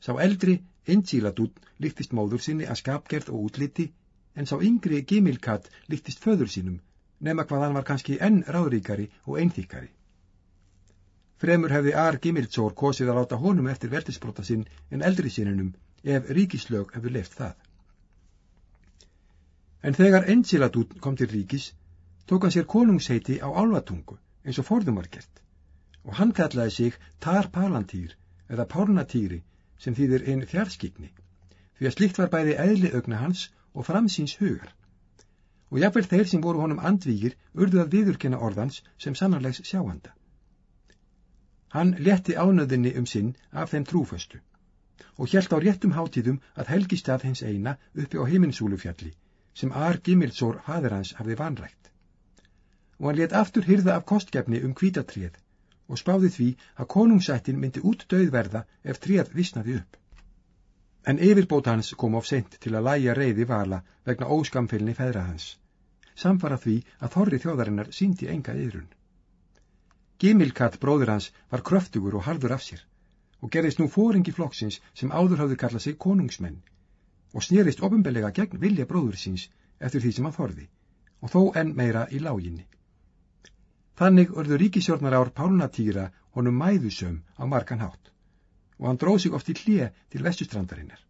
Sá eldri, Intíladún, líktist móður sinni að skapgerð og útliti, en sá yngri Gimilkat líktist föður sínum nema hvað hann var kannski enn ráðríkari og einþýkari. Fremur hefði Ar Gimildsór kosið að láta honum eftir veldisbrota sinn en eldri sinnunum ef ríkislög hefur left það. En þegar Ensiladún kom til ríkis, tók hann sér konungsheiti á álvatungu eins og forðum var gert og hann kallaði sig Tar Palantýr eða Párnatýri sem þýðir einn þjarskikni því að slikt var bæði eðli augna hans og framsýns hugar og jafnvel þeir sem voru honum andvígir urðu að viðurkenna orðans sem sannarlegs sjáanda. Hann letti ánöðinni um sinn af þeim trúföstu og hjælt á réttum hátíðum að helgist að hins eina uppi á heiminsúlufjalli sem Ar Gimilsór fadur hans hafði vanrægt. Og hann let aftur hyrða af kostgefni um kvítatrið og spáði því að konungsættin myndi út döðverða ef tríð visnaði upp. En yfirbót hans kom of sent til að læja reyði vala vegna óskamfylni feðra hans, samfara því að þorri þjóðarinnar síndi enga yðrun. Gimilkat bróður hans var kröftugur og harður af sér og gerðist nú fóringi flokksins sem áður hafði kallað sig konungsmenn og snýrist ofinbelega gegn vilja bróður síns eftir því sem hann þorði og þó enn meira í láginni. Þannig örðu ríkisjórnar ár Pálnatýra honum mæðusöm á markan hátt og hann dróð sig oft í hlje til vestustrandarinnar.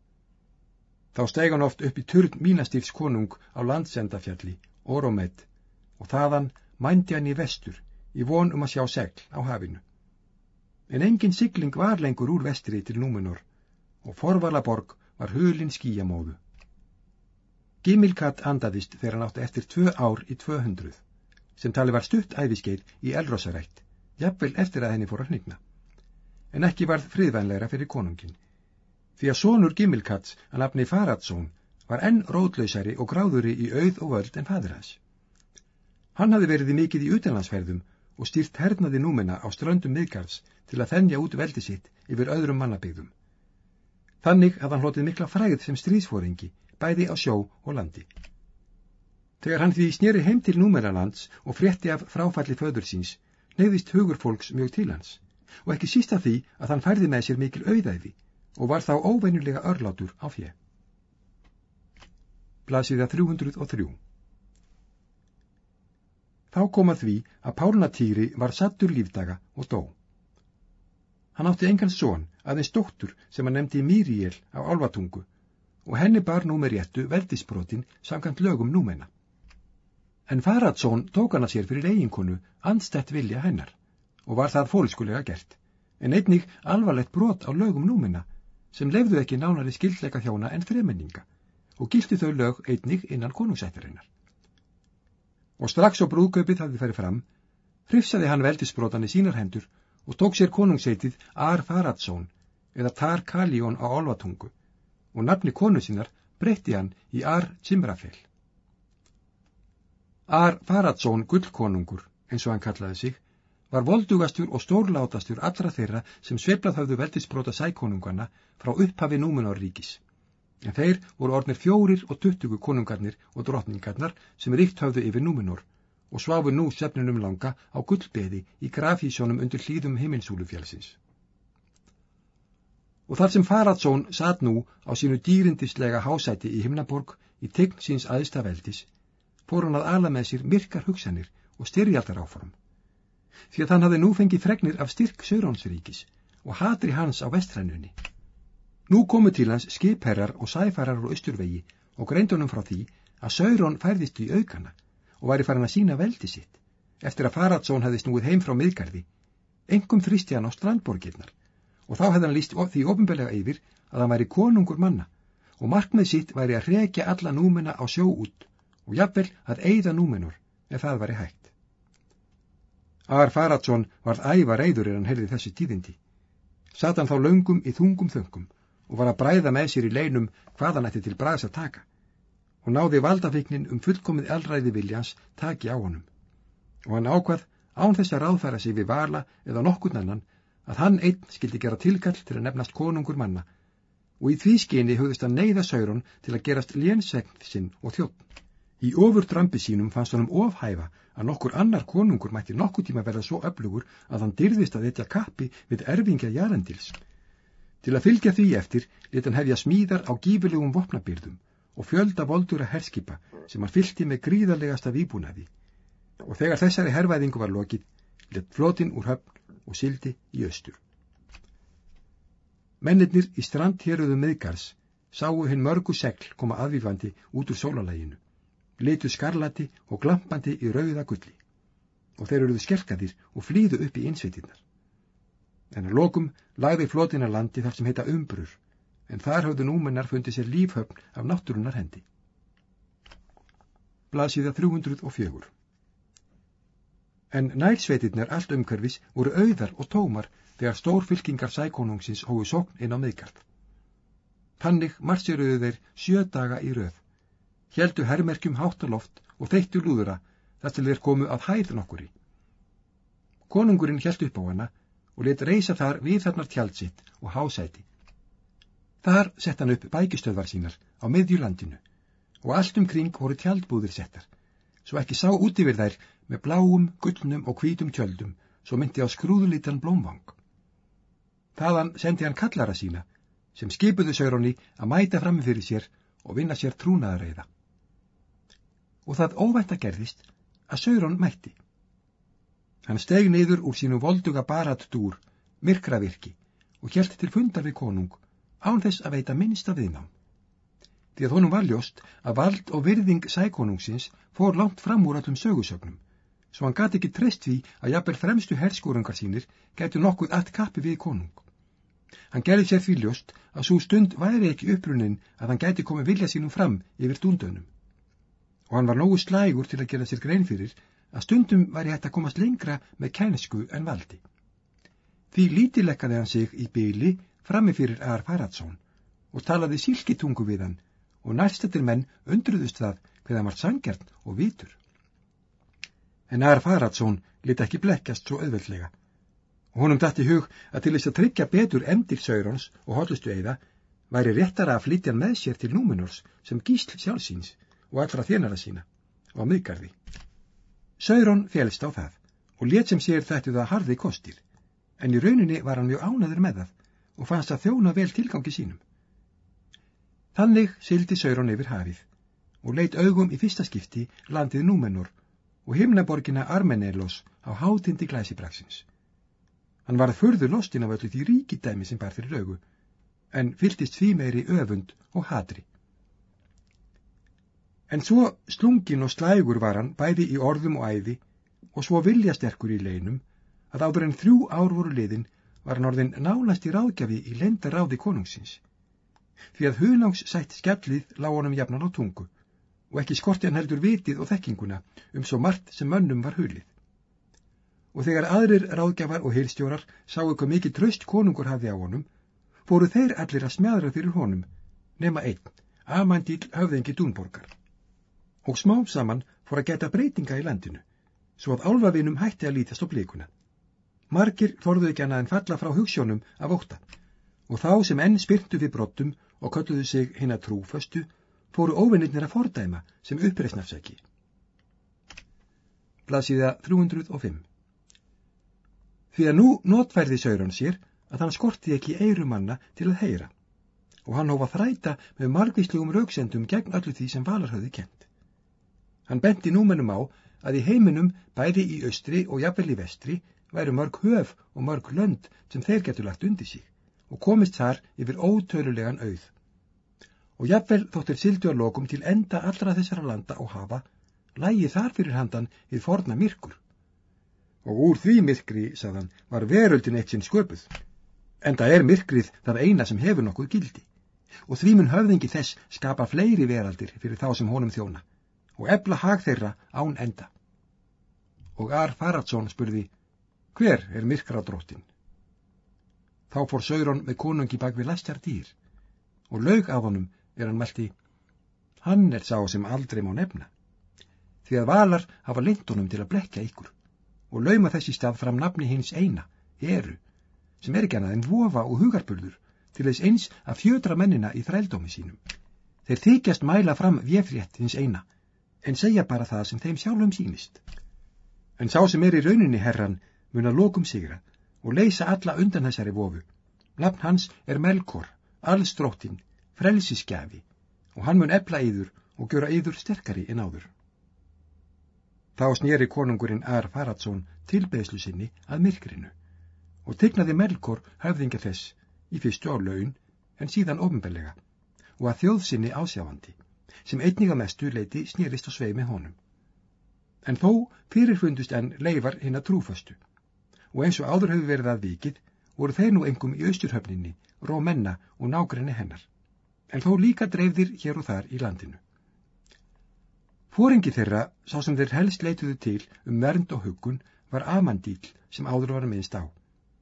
Þá steg hann oft upp í turn mínastýrs konung á landsendafjalli, Oromed, og þaðan mændi hann í vestur, í von um að sjá segl á hafinu. En engin sigling var lengur úr vestri til Númenor, og Forvalaborg var hulin skíamóðu. Gimilkat andaðist þegar hann átti eftir tvö ár í 200, sem tali var stutt æfiskeið í Elrosarætt, jafnvel eftir að henni fór að hnigna en ekki varð friðvænlegra fyrir konungin. Því að sonur Gimilkats að nafni Faradsson var enn rótlausari og gráðuri í auð og völd en fadur hans. Hann hafi verið mikið í utanlandsferðum og stýrt hernaði númena á ströndum miðgarðs til að þennja út veldi sitt yfir öðrum mannabygðum. Þannig að hann hlotið mikla fræð sem stríðsfóringi, bæði á sjó og landi. Þegar hann því snýri heim til númeralands og frétti af fráfalli föður síns, neyðist hugur fólks mjög til hans og ekki sísta því að hann færði með sér mikil auðæfi og var þá óvenjulega örlátur á fjö. Blasiða 303 Þá kom að því að Pálnatýri var sattur lífdaga og dó. Hann átti engan són, aðeins dóttur sem hann nefndi Míriél á álvatungu og henni bar númer réttu veldisbrotin samkant lögum númena. En Faradsson tók hann að sér fyrir eiginkonu anstætt vilja hennar og var það fóriskulega gert, en einnig alvarlegt brot á lögum númina sem lefðu ekki nánari skildleika þjóna en þremenninga og gildi þau lög einnig innan konungsættarinnar. Og strax á brúðkaupið hafði færið fram, hrifsaði hann veldisbrotan í sínar hendur og tók sér konungsætið Ar Faradsson eða Tar Kaljón á Olvatungu og nafni konu sínar breytti hann í Ar Tsimrafel. Ar Faradsson gullkonungur, eins og hann kallaði sig, var voldugastur og stórlátastur allra þeirra sem sveiflað hafðu veldisbrota sækonungana frá upphafi númunarríkis. En þeir voru orðnir fjórir og tuttugu konungarnir og drottningarnar sem ríkt hafðu yfir númunor og svafu nú sefninum langa á gullbeði í grafísjónum undir hlýðum heimilsúlufjálsins. Og þar sem Faradsson satt nú á sínu dýrindislega hásæti í himnaborg í tegn síns aðstaveldis, fór hann að ala með sér myrkar hugsanir og styrjaldar áform. Því að hann hafði nú fengið fregnir af styrk Sörónsríkis og hatri hans á vestrænunni. Nú komu til hans skipherrar og sæfarar á austurvegi og greindunum frá því að Saurón færðist í aukana og væri farin að sína veldi sitt eftir að Faradsson hefði snúið heim frá miðgarði, engum þrýsti hann á strandborgirnar og þá hefði hann líst því ofinbelega yfir að hann væri konungur manna og markmið sitt væri að rekja alla númena á sjó út og jafnvel að eigða númenur ef það væri hægt. Ar Faradsson varð æfa reyður en hann heyrði þessi tíðindi. Satan þá laungum í þungum þöngum og var að bræða með sér í leinum hvaðan ætti til bræðs að taka og náði valdafiknin um fullkomið elræði viljans taki á honum. Og hann ákvað án þess að ráðfæra sig við vala eða nokkurn annan að hann einn skildi gera tilkall til að nefnast konungur manna og í því skyni hugðist að neyða Saurón til að gerast lénsegn sinn og þjótt. Í ofur drambi sínum fannst honum ofhæfa að nokkur annar konungur mætti nokkur tíma verða svo öflugur að hann dyrðist að þetta kappi við erfingja jarendils. Til að fylgja því eftir lit hann hefja smíðar á gífilegum vopnabyrðum og fjölda voldura herskipa sem hann fylgti með gríðarlegasta výbúnaði. Og þegar þessari hervæðingu var lokið, lit flotin úr höfn og sildi í austur. Mennirnir í strandhéruðu miðgars sáu hinn mörgu segl koma aðvífandi út úr sólalæginu, litu skarlati og glampandi í rauða gulli og þeir eruðu skelkaðir og flýðu upp í insveitinnar. En að lokum lagði flotina landi þar sem heita umbrur, en þar hafðu númennar fundið sér lífhöfn af náttúrunar hendi. Blasiða 304 en nælsveitirnar allt umhverfis voru auðar og tómar þegar stórfylkingar sækonungsins hói sókn inn á miðgarð. Tannig marsiruðu þeir sjö daga í röð, heldu herrmerkjum háttaloft og þeittu lúðura þar til þeir komu að hæðun okkur í. Konungurinn held upp á hana og let reysa þar við þarnar tjaldsitt og hásæti. Þar sett hann upp bækistöðvar sínar á miðjulandinu og allt umkring voru tjaldbúðir settar, svo ekki sá út yfir þær með bláum, gullnum og hvítum tjöldum, svo myndi á skrúðlítan blómvang. Þaðan sendi hann kallara sína, sem skipuðu Sauróni að mæta fram fyrir sér og vinna sér trúnaðareiða. Og það óvænt að gerðist að Saurón mætti. Hann steg niður úr sínu volduga baratdúr, myrkravirki, og hjælt til fundar við konung, án þess að veita minnsta viðnám því að honum var ljóst að vald og virðing sækonungsins fór langt fram úr allum sögusögnum svo hann gati ekki treyst því að jafnvel fremstu herskórungar sínir getur nokkuð allt kappi við konung. Hann gerði sér því ljóst að svo stund væri ekki upprunin að hann gæti komið vilja sínum fram yfir dúndönum. Og hann var nógu slægur til að gera sér grein fyrir að stundum væri hægt að komast lengra með kænesku en valdi. Því lítilekkaði hann sig í byli frammi fyrir Ar Faradsson og talaði sílkitungu við hann og nærstættir menn undruðust það hverða hann var sangjart og vitur en Ar Faradsson lit ekki blekkast svo auðveldlega. Og honum dætti hug að til þess að tryggja betur endir Saurons og hollustu eiða væri réttara að flytja með sér til Númenors sem gísl sjálfsíns og allra þjenara sína og að miðgarði. Sauron félst á það og let sem sér þetta það harði kostir, en í rauninni var hann mjög ánaður með það og fannst að þjóna vel tilgangi sínum. Þannig sildi Sauron yfir hafið og leitt augum í fyrsta skipti landið Númenor og himnaborgina Armenelos á hátindi glæsibraksins. Hann varð förður lostin af öllu því ríkidæmi sem bar fyrir augu, en fyltist því meiri öfund og hatri. En svo slungin og slægur var hann bæði í orðum og æði og svo viljasterkur í leinum að áður en þrjú ár voru liðin var hann orðin nálast í ráðgjafi í lenda ráði konungsins. Því að hulangs sætt skellið lág honum jafnan á tungu og ekki skorti hann heldur vitið og þekkinguna um svo margt sem mönnum var hulið. Og þegar aðrir ráðgjafar og heilstjórar sáu hvað mikið tröst konungur hafði á honum, fóru þeir allir að smjadra fyrir honum, nema einn, Amandíl höfðengi Dúnborgar. Og smám saman fór að geta breytinga í landinu, svo að álfavinum hætti að lítast á blíkuna. Margir þorðu ekki annað en falla frá hugssjónum af óta, og þá sem enn spyrntu við brottum og kölluðu sig hinn að trúföstu, fóru óvinnirnir að fordæma sem uppreysnafsæki. Blasiða 305 Því að nú notfærði Sauron sér að hann skorti ekki eirumanna til að heyra og hann hófa þræta með margvíslegum rauksendum gegn öllu því sem Valar höfði kent. Hann benti númennum á að í heiminum bæði í austri og jafnvel í vestri væru mörg höf og mörg lönd sem þeir getur lagt undir sig og komist þar yfir ótölulegan auð. Og jafnvel þóttir sildjórlokum til enda allra þessara landa og hafa, lægi þar fyrir handan við forna myrkur. Og úr því myrkri, sagðan, var veröldin eitt sinn sköpuð. Enda er myrkrið það eina sem hefur nokkuð gildi. Og því mun höfðingi þess skapa fleiri veraldir fyrir þá sem honum þjóna og ebla hag þeirra án enda. Og Ar Faradsson spurði, hver er myrkradróttin? Þá fór Sauron með konungi bak við læstjar dýr og laug af honum er hann meldi, hann er sá sem aldrei má nefna. Því að valar hafa lindunum til að blekja ykkur og lauma þessi stað fram nafni hins eina, eru, sem er ekki annað en vofa og hugarburður til þess eins að fjödra mennina í þrældómi sínum. Þeir þykjast mæla fram vjefrétt hins eina, en segja bara það sem þeim sjálfum sínist. En sá sem er í rauninni herran mun að lokum sigra og leysa alla undan þessari vofu. Nafn hans er Melkor, allstróttin, frelsiskjafi og hann mun epla yður og gjöra yður sterkari en áður. Þá snýri konungurinn Ar Faradsson tilbeðslu sinni að myrkrinu og tegnaði Melkor höfðinga þess í fyrstu á laun en síðan ofnbellega og að þjóðsynni ásjáfandi sem einniga mestu leiti snýrist á svei með honum. En þó fyrirfundust enn leifar hinn að trúfastu og eins og áður hefur verið að vikið voru þeir nú engum í austurhöfninni, rómenna og nágrinni hennar, en þó líka dreifðir hér og þar í landinu. Fóringi þeirra, sá sem þeir helst leituðu til um vernd og hugun, var Amandíl sem áður var minnst á,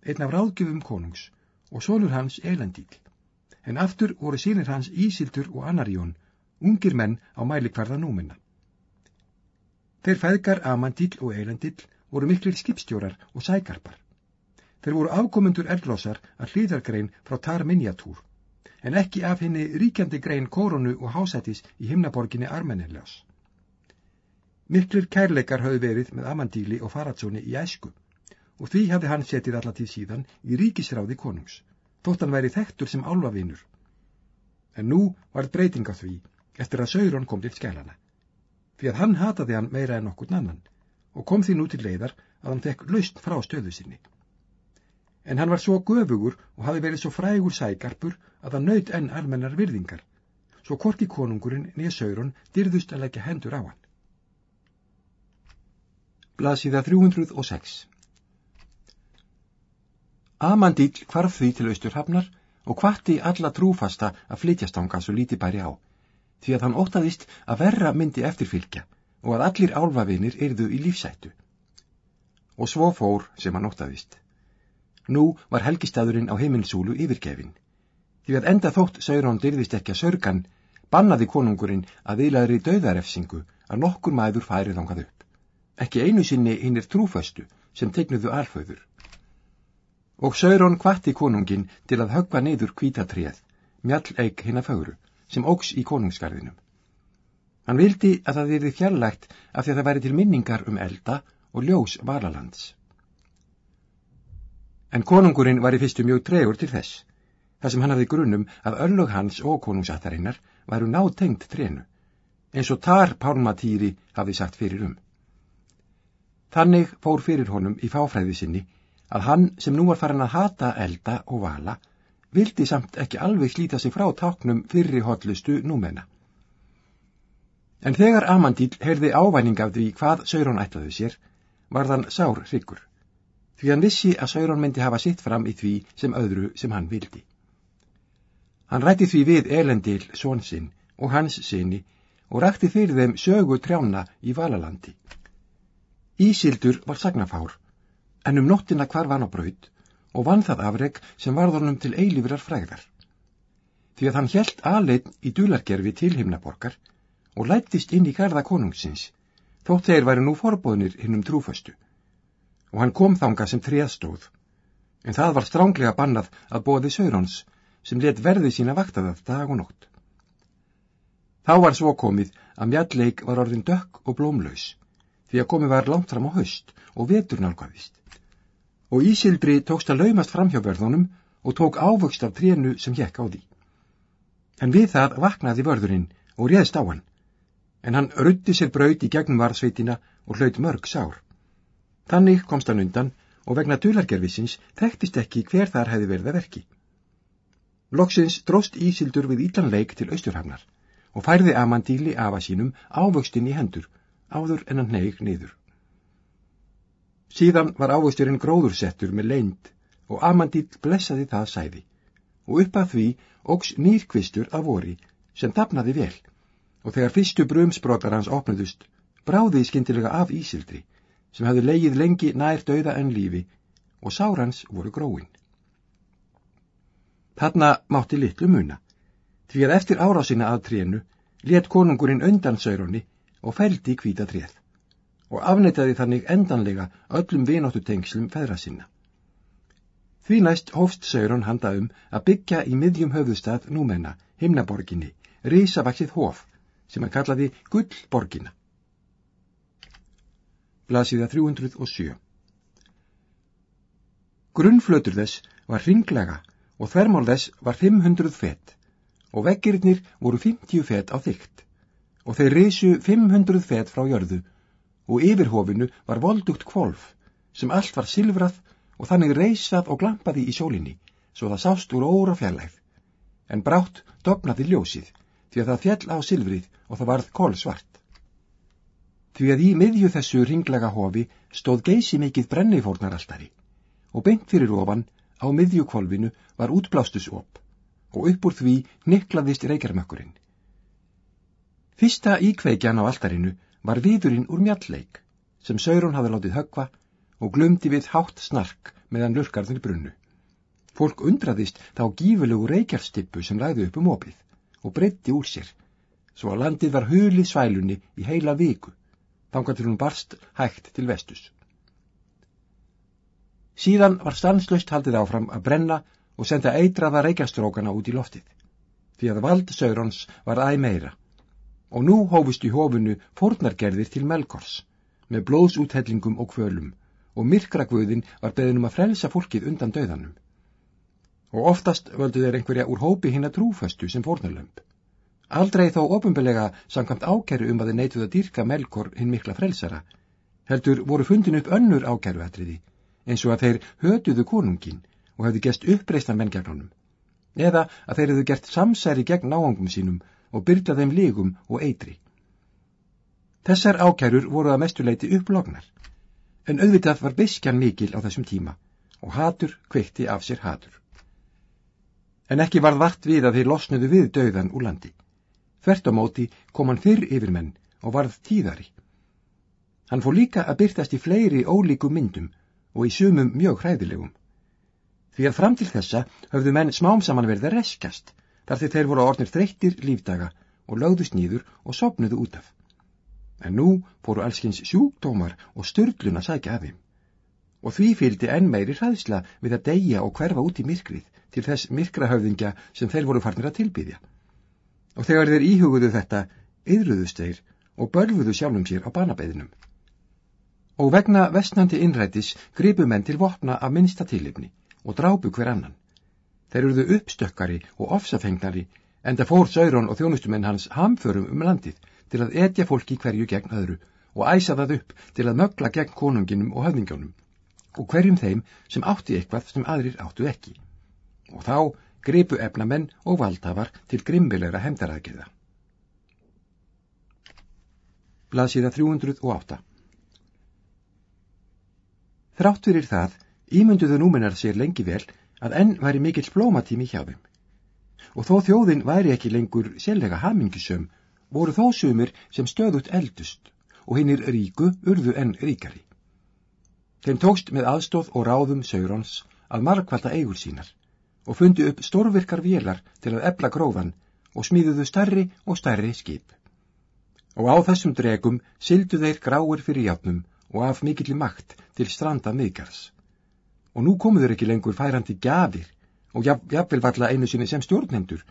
einn af ráðgjöfum konungs, og sólur hans Elendíl. En aftur voru sínir hans Ísildur og Anarjón, ungir menn á mælikvarða núminna. Þeir feðgar Amandíl og Elendíl voru miklir skipstjórar og sækarpar. Þeir voru afkomendur erlosar að hlýðargrein frá Tar Minjatúr, en ekki af henni ríkjandi grein Koronu og Hásætis í himnaborginni Armenenljás. Miklir kærleikar hafði verið með Amandíli og Faradsóni í æsku og því hafði hann setið allatíð síðan í ríkisráði konungs, þótt hann væri þektur sem álvavinur. En nú var breyting á því eftir að Sauron kom til skælana, því að hann hataði hann meira en okkur annan og kom því nú til leiðar að hann fekk laust frá stöðu sinni. En hann var svo göfugur og hafi verið svo frægur sækarpur að hann naut enn almennar virðingar, svo korki konungurinn niður saurun dyrðust að leggja hendur á hann. Blasiða 306 Amandíl hvarf því til austurhafnar og hvatti alla trúfasta að flytjast ánga svo líti bæri á, því að hann ótaðist að verra myndi eftirfylgja og að allir álfavinir yrðu í lífsættu. Og svo fór sem hann óttaðist. Nú var helgistæðurinn á heiminsúlu yfirgefin. Því að enda þótt Saurón dyrðist ekki að sörgan, bannaði konungurinn að vilaðri döðarefsingu að nokkur mæður færið ángað upp. Ekki einu sinni hinn er trúföstu sem tegnuðu alföður. Og Saurón kvatti konungin til að högva neyður kvítatrið, mjall eig hinn að fögru, sem ógs í konungsgarðinum. Hann vildi að það verði fjarlægt af því að það væri til minningar um elda og ljós valalands. En konungurinn var í fyrstu mjög tregur til þess, þar sem hann hafði grunum að örlög hans og konungsattarinnar væru nátengt trenu, eins og tar pálmatýri hafði sagt fyrir um. Þannig fór fyrir honum í fáfræði sinni að hann sem nú var farin að hata elda og vala vildi samt ekki alveg slíta sig frá táknum fyrri hotlustu númenna. En þegar Amandíl heyrði ávæning af því hvað Sauron ætlaði sér, var þann sár hryggur, því hann vissi að Sauron myndi hafa sitt fram í því sem öðru sem hann vildi. Hann rætti því við Elendil, svonsinn og hans sinni og rætti fyrir þeim sögu trjána í Valalandi. Ísildur var sagnafár, en um nóttina hvar vann á braud og vann það afreg sem varðunum til eilífrar fræðar. Því að hann helt aðleinn í dulargerfi til himnaborgar og lættist inn í garda konungsins, þótt þeir væri nú forbóðnir hinnum trúföstu. Og hann kom þanga sem treðstóð, en það var stránglega bannað að bóði Saurons, sem let verði sína vaktaðað dag og nótt. Þá var svo komið að mjalleik var orðin dökk og blómlaus, því að komi var langt fram á haust og vetur nálgæðist. Og Ísildri tókst að laumast fram hjá verðunum og tók ávöxt af trénu sem hjekk á því. En við það vaknaði vörðurinn og réðst á hann, en hann rutti sér braut í gegnum varðsveitina og hlaut mörg sár. Þannig komst hann undan og vegna dulargerfisins þekktist ekki hver þar hefði verið að verki. Loksins dróst Ísildur við ílanleik til austurhafnar og færði Amandíli afa sínum ávöxtinn í hendur, áður en hann neig niður. Síðan var ávöxturinn gróðursettur með leind og Amandíl blessaði það sæði og upp að því ógs nýrkvistur af vori sem dapnaði vel og þegar fyrstu brumsbrotar hans opnuðust bráði skindilega af Ísildri sem hafði leigið lengi nær döiða en lífi og sárans voru gróin. Þarna mátti litlu muna, því að eftir árásina að trénu let konungurinn undan saurunni og fældi í kvíta tréð og afneitaði þannig endanlega öllum vinóttu tengslum feðra sinna. Því næst hófst saurun handa um að byggja í miðjum höfðustad númenna, himnaborginni, risavaksið hof sem hann kallaði Gullborgina. Blasiða 307 Grunnflötur þess var ringlega og þvermál þess var 500 fett og veggirinnir voru 50 fett á þygt og þeir reysu 500 fett frá jörðu og yfirhofinu var voldugt kvolf sem allt var silfrað og þannig reysað og glampaði í sólinni svo það sást úr óra fjallæð en brátt dopnaði ljósið því að það fjall á silfrið og það varð kólsvart. Því að í miðju þessu ringlega hofi stóð geysi mikið brennifórnaraltari og beint fyrir ofan Á miðjukvolvinu var útblástusop og upp úr því niklaðist reykjarmökkurinn. Fyrsta íkveikjan á altarinu var viðurinn úr mjalleik sem Saurún hafði látið högva og glumdi við hátt snark meðan lurkarðin brunnu. Fólk undraðist þá gífulegu reykjarstippu sem ræði upp um opið og breytti úr sér, svo að landið var hulið svælunni í heila viku, þangar til hún barst hægt til vestus. Síðan var stanslöst haldið áfram að brenna og senda eitraða reykjastrókana út í loftið, því að vald Saurons var æg meira. Og nú hófust í hófunu fórnargerðir til Melkors, með blóðsúthellingum og kvölum, og myrkragvöðin var beðinum að frelsa fólkið undan döðanum. Og oftast völdu þeir einhverja úr hópi hinn að trúföstu sem fórnarlömp. Aldrei þó ofinbelega samkvæmt ákæru um að þeir neituð að dýrka Melkor hinn mikla frelsara, heldur voru fundin upp önnur ákæruatriði eins og að þeir hötuðu konungin og hefðu gest uppreistan menn gegn honum, eða að þeir hefðu gert samsæri gegn náangum sínum og byrjað þeim lígum og eitri. Þessar ákærur voru að mestuleiti upplognar, en auðvitað var biskjan mikil á þessum tíma og hatur kveikti af sér hatur. En ekki varð vart við að þeir losnuðu við döðan úr landi. Þvert á móti kom hann fyrr yfir menn og varð tíðari. Hann fór líka að byrtast í fleiri ólíku myndum og í sumum mjög hræðilegum. Því að fram til þessa höfðu menn smám saman verið að reskast, þar því þeir voru orðnir þreyttir lífdaga og lögðust nýður og sopnuðu út af. En nú fóru allskins sjúkdómar og störlun að sækja af þeim. Og því fylgdi enn meiri hræðsla við að deyja og hverfa út í myrkrið til þess myrkrahöfðingja sem þeir voru farnir að tilbyðja. Og þegar þeir íhuguðu þetta, yðruðust þeir og bölfuðu sjálfum sér á banabeðinum og vegna vestnandi innrætis gripu menn til vopna af minnsta tilifni og drápu hver annan. Þeir eruðu uppstökkari og ofsafengnari en það fór Saurón og þjónustumenn hans hamförum um landið til að etja fólki hverju gegn öðru og æsa það upp til að mögla gegn konunginum og höfningjónum og hverjum þeim sem átti eitthvað sem aðrir áttu ekki. Og þá gripu efnamenn og valdhafar til grimbilegra hefndaraðgerða. Blaðsíða 308 Þrátt fyrir það ímynduðu númenar sér lengi vel að enn væri mikill blómatími hjá þeim. Og þó þjóðin væri ekki lengur sérlega hamingisum, voru þó sumir sem stöðut eldust og hinnir ríku urðu enn ríkari. Þeim tókst með aðstóð og ráðum Saurons að markvalda eigur sínar og fundi upp stórvirkar vélar til að ebla gróðan og smíðuðu stærri og stærri skip. Og á þessum dregum sildu þeir gráir fyrir játnum og af mikilli makt til stranda miðgars. Og nú komuður ekki lengur færandi gafir og jafnvel valla einu sinni sem stjórnendur,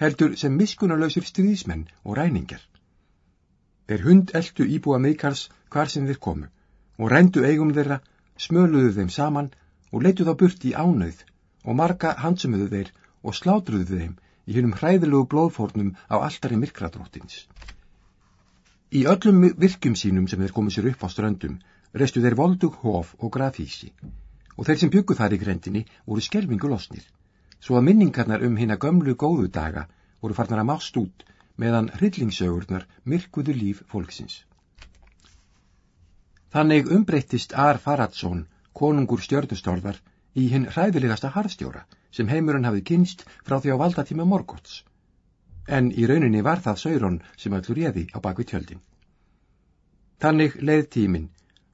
heldur sem miskunarlausir stríðismenn og ræningar. er hund eldu íbúa meikars hvar sem þeir komu og rændu eigum þeirra, smöluðu þeim saman og leituð á burt í ánauð og marga hansumuðu þeir og slátruðu þeim í hennum hræðilegu blóðfórnum á alltari myrkradróttins. Í öllum virkum sínum sem þeir komið sér upp á ströndum restu þeir voldug hof og grafísi og þeir sem byggu þar í grendinni voru skelvingu losnir, svo að minningarnar um hinn að gömlu góðu daga voru farnar að mást út meðan hryllingsögurnar myrkuðu líf fólksins. Þannig umbreyttist Ar Faradsson, konungur stjörnustorðar, í hinn hræðilegasta harðstjóra sem heimurinn hafði kynst frá því á valdatíma Morgots. En í rauninni var það Sauron sem öllur réði á bakvið tjöldin. Þannig leið tíminn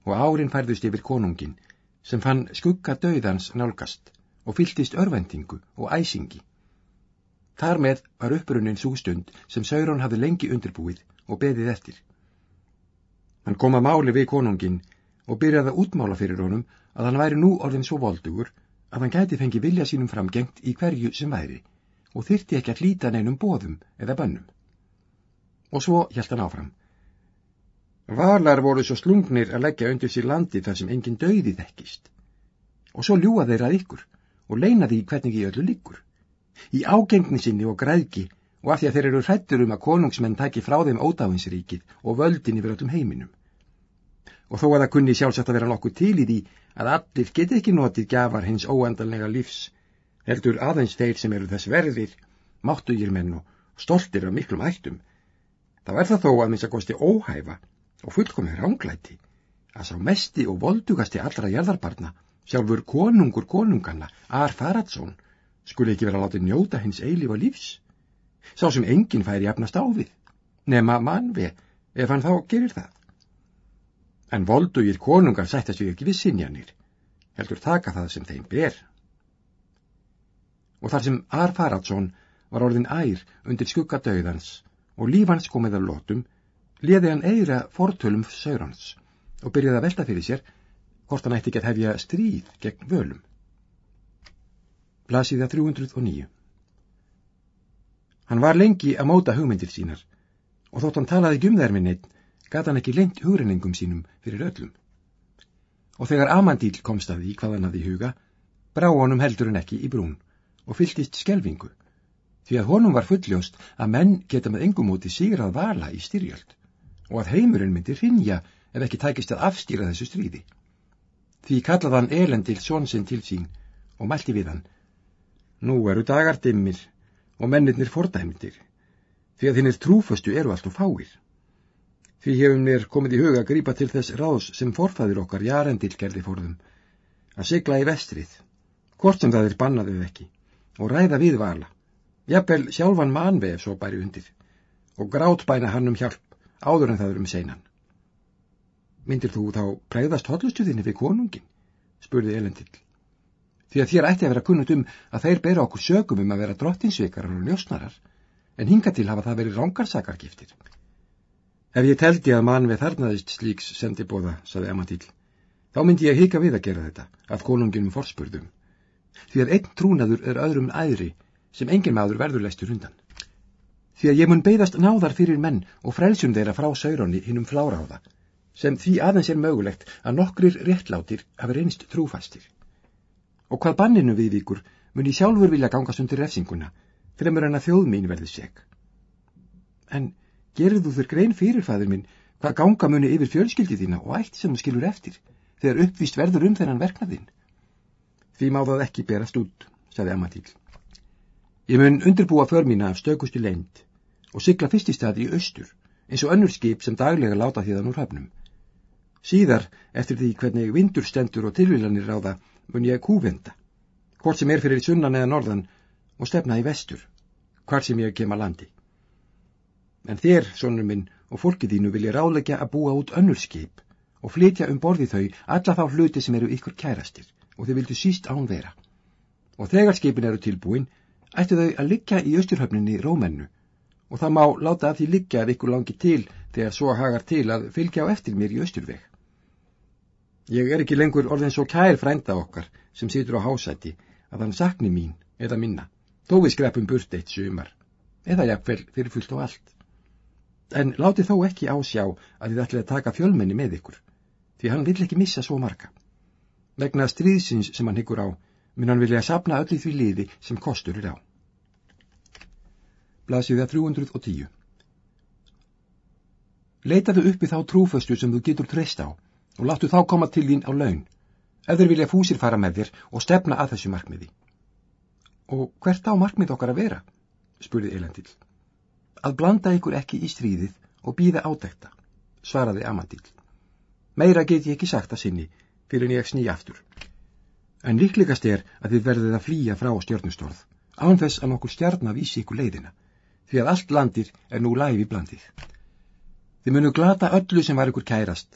og árin færðust yfir konungin sem fann skugga döðans nálgast og fylltist örvendingu og æsingi. Þar með var upprunnin sústund sem Sauron hafði lengi undirbúið og beðið eftir. Hann kom að máli við konungin og byrjaði að útmála fyrir honum að hann væri nú orðin svo voldugur að hann gæti fengi vilja sínum framgengt í hverju sem væri og þyrti ekki að hlýta neinum bóðum eða bönnum. Og svo hjælt hann áfram. Valar voru svo slungnir að leggja undir sér landi þar sem engin döiði þekkist. Og svo ljúa þeir að ykkur og leina því hvernig í öllu líkur. Í ágengni sinni og græðki og af því að þeir eru hrættur um að konungsmenn taki frá þeim ódáinsríkið og völdin yfir öllum heiminum. Og þó að það kunni sjálfsagt að vera nokkuð til í því að allir geti ekki notið gafar hins óandanlega lífs, heldur aðeins þeir sem eru þess verðir, máttugir menn og stoltir af miklum ættum, það þó að minnst að kosti óhæfa og fullkomið ránglæti, að sá mesti og voldugasti allra jæðarbarna, sjálfur konungur konunganna, Ar Faradsson, skuli ekki vera látið njóta hins eilífa lífs, sá sem enginn færi jafnast á við, nema mannvi, ef hann þá gerir það en voldugir konungar sættast við ekki við sinjanir, heldur taka það sem þeim ber. Og þar sem Ar Faradsson var orðin ær undir skuggadauðans og lífans komið af lótum, liði hann eira fortölum saurans og byrjaði að velta fyrir sér hvort hann ætti ekki að hefja stríð gegn völum. Blasiða 309 Hann var lengi að móta hugmyndir sínar og þótt hann talaði ekki um þær minn einn gata hann ekki lengt hugrenningum sínum fyrir öllum. Og þegar Amandíl komst að því hvað hann hafði í huga, brá honum heldur en ekki í brún og fylltist skelvingu, því að honum var fulljóst að menn geta með engum móti sigrað vala í styrjöld og að heimurinn myndi rinja ef ekki tækist að afstýra þessu stríði. Því kallaði hann elendil svonsinn til sín og mælti við hann. Nú eru dagar dimmir og mennirnir fordæmyndir, því að hinnir trúfastu eru allt og fáir. Því hefum mér komið í huga að grípa til þess ráðs sem forfæðir okkar jarendil gerði fórðum, að sigla í vestrið, hvort sem það er bannaðið ekki, og ræða við vala, jafnvel sjálfan manvef svo bæri undir, og grátbæna hann um hjálp áður en það er um seinan. Myndir þú þá præðast hotlustuðinni við konungin? spurði Elendil. Því að þér ætti að vera kunnut um að þeir bera okkur sögum um að vera drottinsveikarar og ljósnarar, en hinga til hafa það verið rángarsakargiftir. Ef ég teldi að mann við þarnaðist slíks sendibóða, saði Amadíl, þá myndi ég hika við að gera þetta, af konunginum forspurðum. Því að einn trúnaður er öðrum æðri, sem engin maður verður leistur undan. Því að ég mun beigðast náðar fyrir menn og frelsum þeirra frá sauronni hinnum fláráða, sem því aðeins er mögulegt að nokkrir réttlátir hafi reynst trúfastir. Og hvað banninu við vikur mun ég sjálfur vilja gangast undir refsinguna, fremur en að þjóð mín verði seg. En Gerðu þér grein fyrir, fæður minn, hvað ganga muni yfir fjölskyldi þína og ætt sem þú skilur eftir, þegar uppvíst verður um þennan verknaðinn. Því má það ekki berast út, saði Amadíl. Ég mun undirbúa för mína af stökustu leind og sigla fyrst í staði í austur, eins og önnur skip sem daglega láta þíðan úr hafnum. Síðar, eftir því hvernig vindur stendur og tilvílanir ráða, mun ég kúvenda, hvort sem er fyrir sunnan eða norðan og stefna í vestur, hvar sem ég kem að landi. En þér, sonur minn, og fólkið þínu vil ég ráleggja að búa út önnur skip og flytja um borði þau alla þá hluti sem eru ykkur kærastir og þið vildu síst án vera. Og þegar skipin eru tilbúin, ættu þau að liggja í austurhöfninni Rómennu og það má láta að því liggja ef ykkur langi til þegar svo hagar til að fylgja á eftir mér í austurveg. Ég er ekki lengur orðin svo kær frænda okkar sem situr á hásæti að hann sakni mín eða minna, þó við skreppum burt eitt sumar, eða jafnvel fyrir fullt og allt. En láti þó ekki ásjá að þið ætlið að taka fjölmenni með ykkur, því hann vill ekki missa svo marga. Vegna stríðsins sem hann hyggur á, mun hann vilja sapna öll í því liði sem kostur er á. Blasiða 310 Leitaðu uppi þá trúföstu sem þú getur treyst á og láttu þá koma til þín á laun, ef þeir vilja fúsir fara með þér og stefna að þessu markmiði. Og hvert á markmið okkar að vera? spurði Elendil. Að blanda ykkur ekki í stríðið og býða ádekta, svaraði Amandil. Meira get ég ekki sagt að sinni fyrir en ég sný aftur. En líklegast er að þið verðið að flýja frá stjórnustorð, án þess að nokkur stjarnar vísi ykkur leiðina, því að allt landir er nú læfi blandið. Þið munu glata öllu sem var ykkur kærast,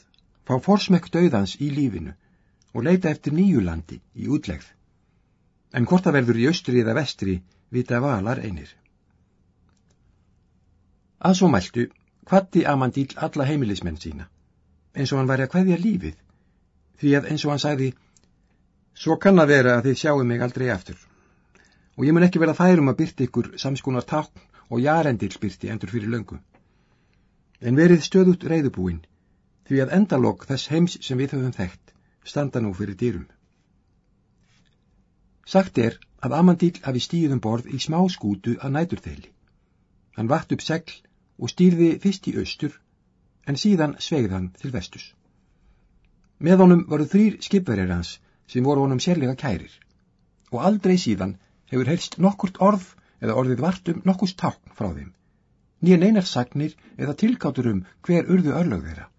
fá forsmekk döðans í lífinu og leita eftir nýju landi í útlegð. En hvort það verður í austri eða vestri vita valar einir. Að svo mæltu, hvatti Amandíl alla heimilismenn sína, eins og hann væri að hvaðja lífið, því að eins og hann sagði, svo kann að vera að þið sjáu mig aldrei aftur. Og ég mun ekki vera þærum að byrta ykkur samskonar tákn og jarendil byrti endur fyrir löngu en verið stöðut reyðubúinn, því að endalokk þess heims sem við höfum þekkt standa nú fyrir dýrum. Sagt er að Amandíl hafi stíðum borð í smá skútu að næturþeili. Hann vatt upp segl og stýrði fyrst í austur, en síðan sveigð hann til vestus. Með honum varu þrýr skipverjar hans sem voru honum sérlega kærir, og aldrei síðan hefur helst nokkurt orð eða orðið vartum nokkust tákn frá þeim nýja neinar sagnir eða tilkátur um hver urðu örlög þeirra.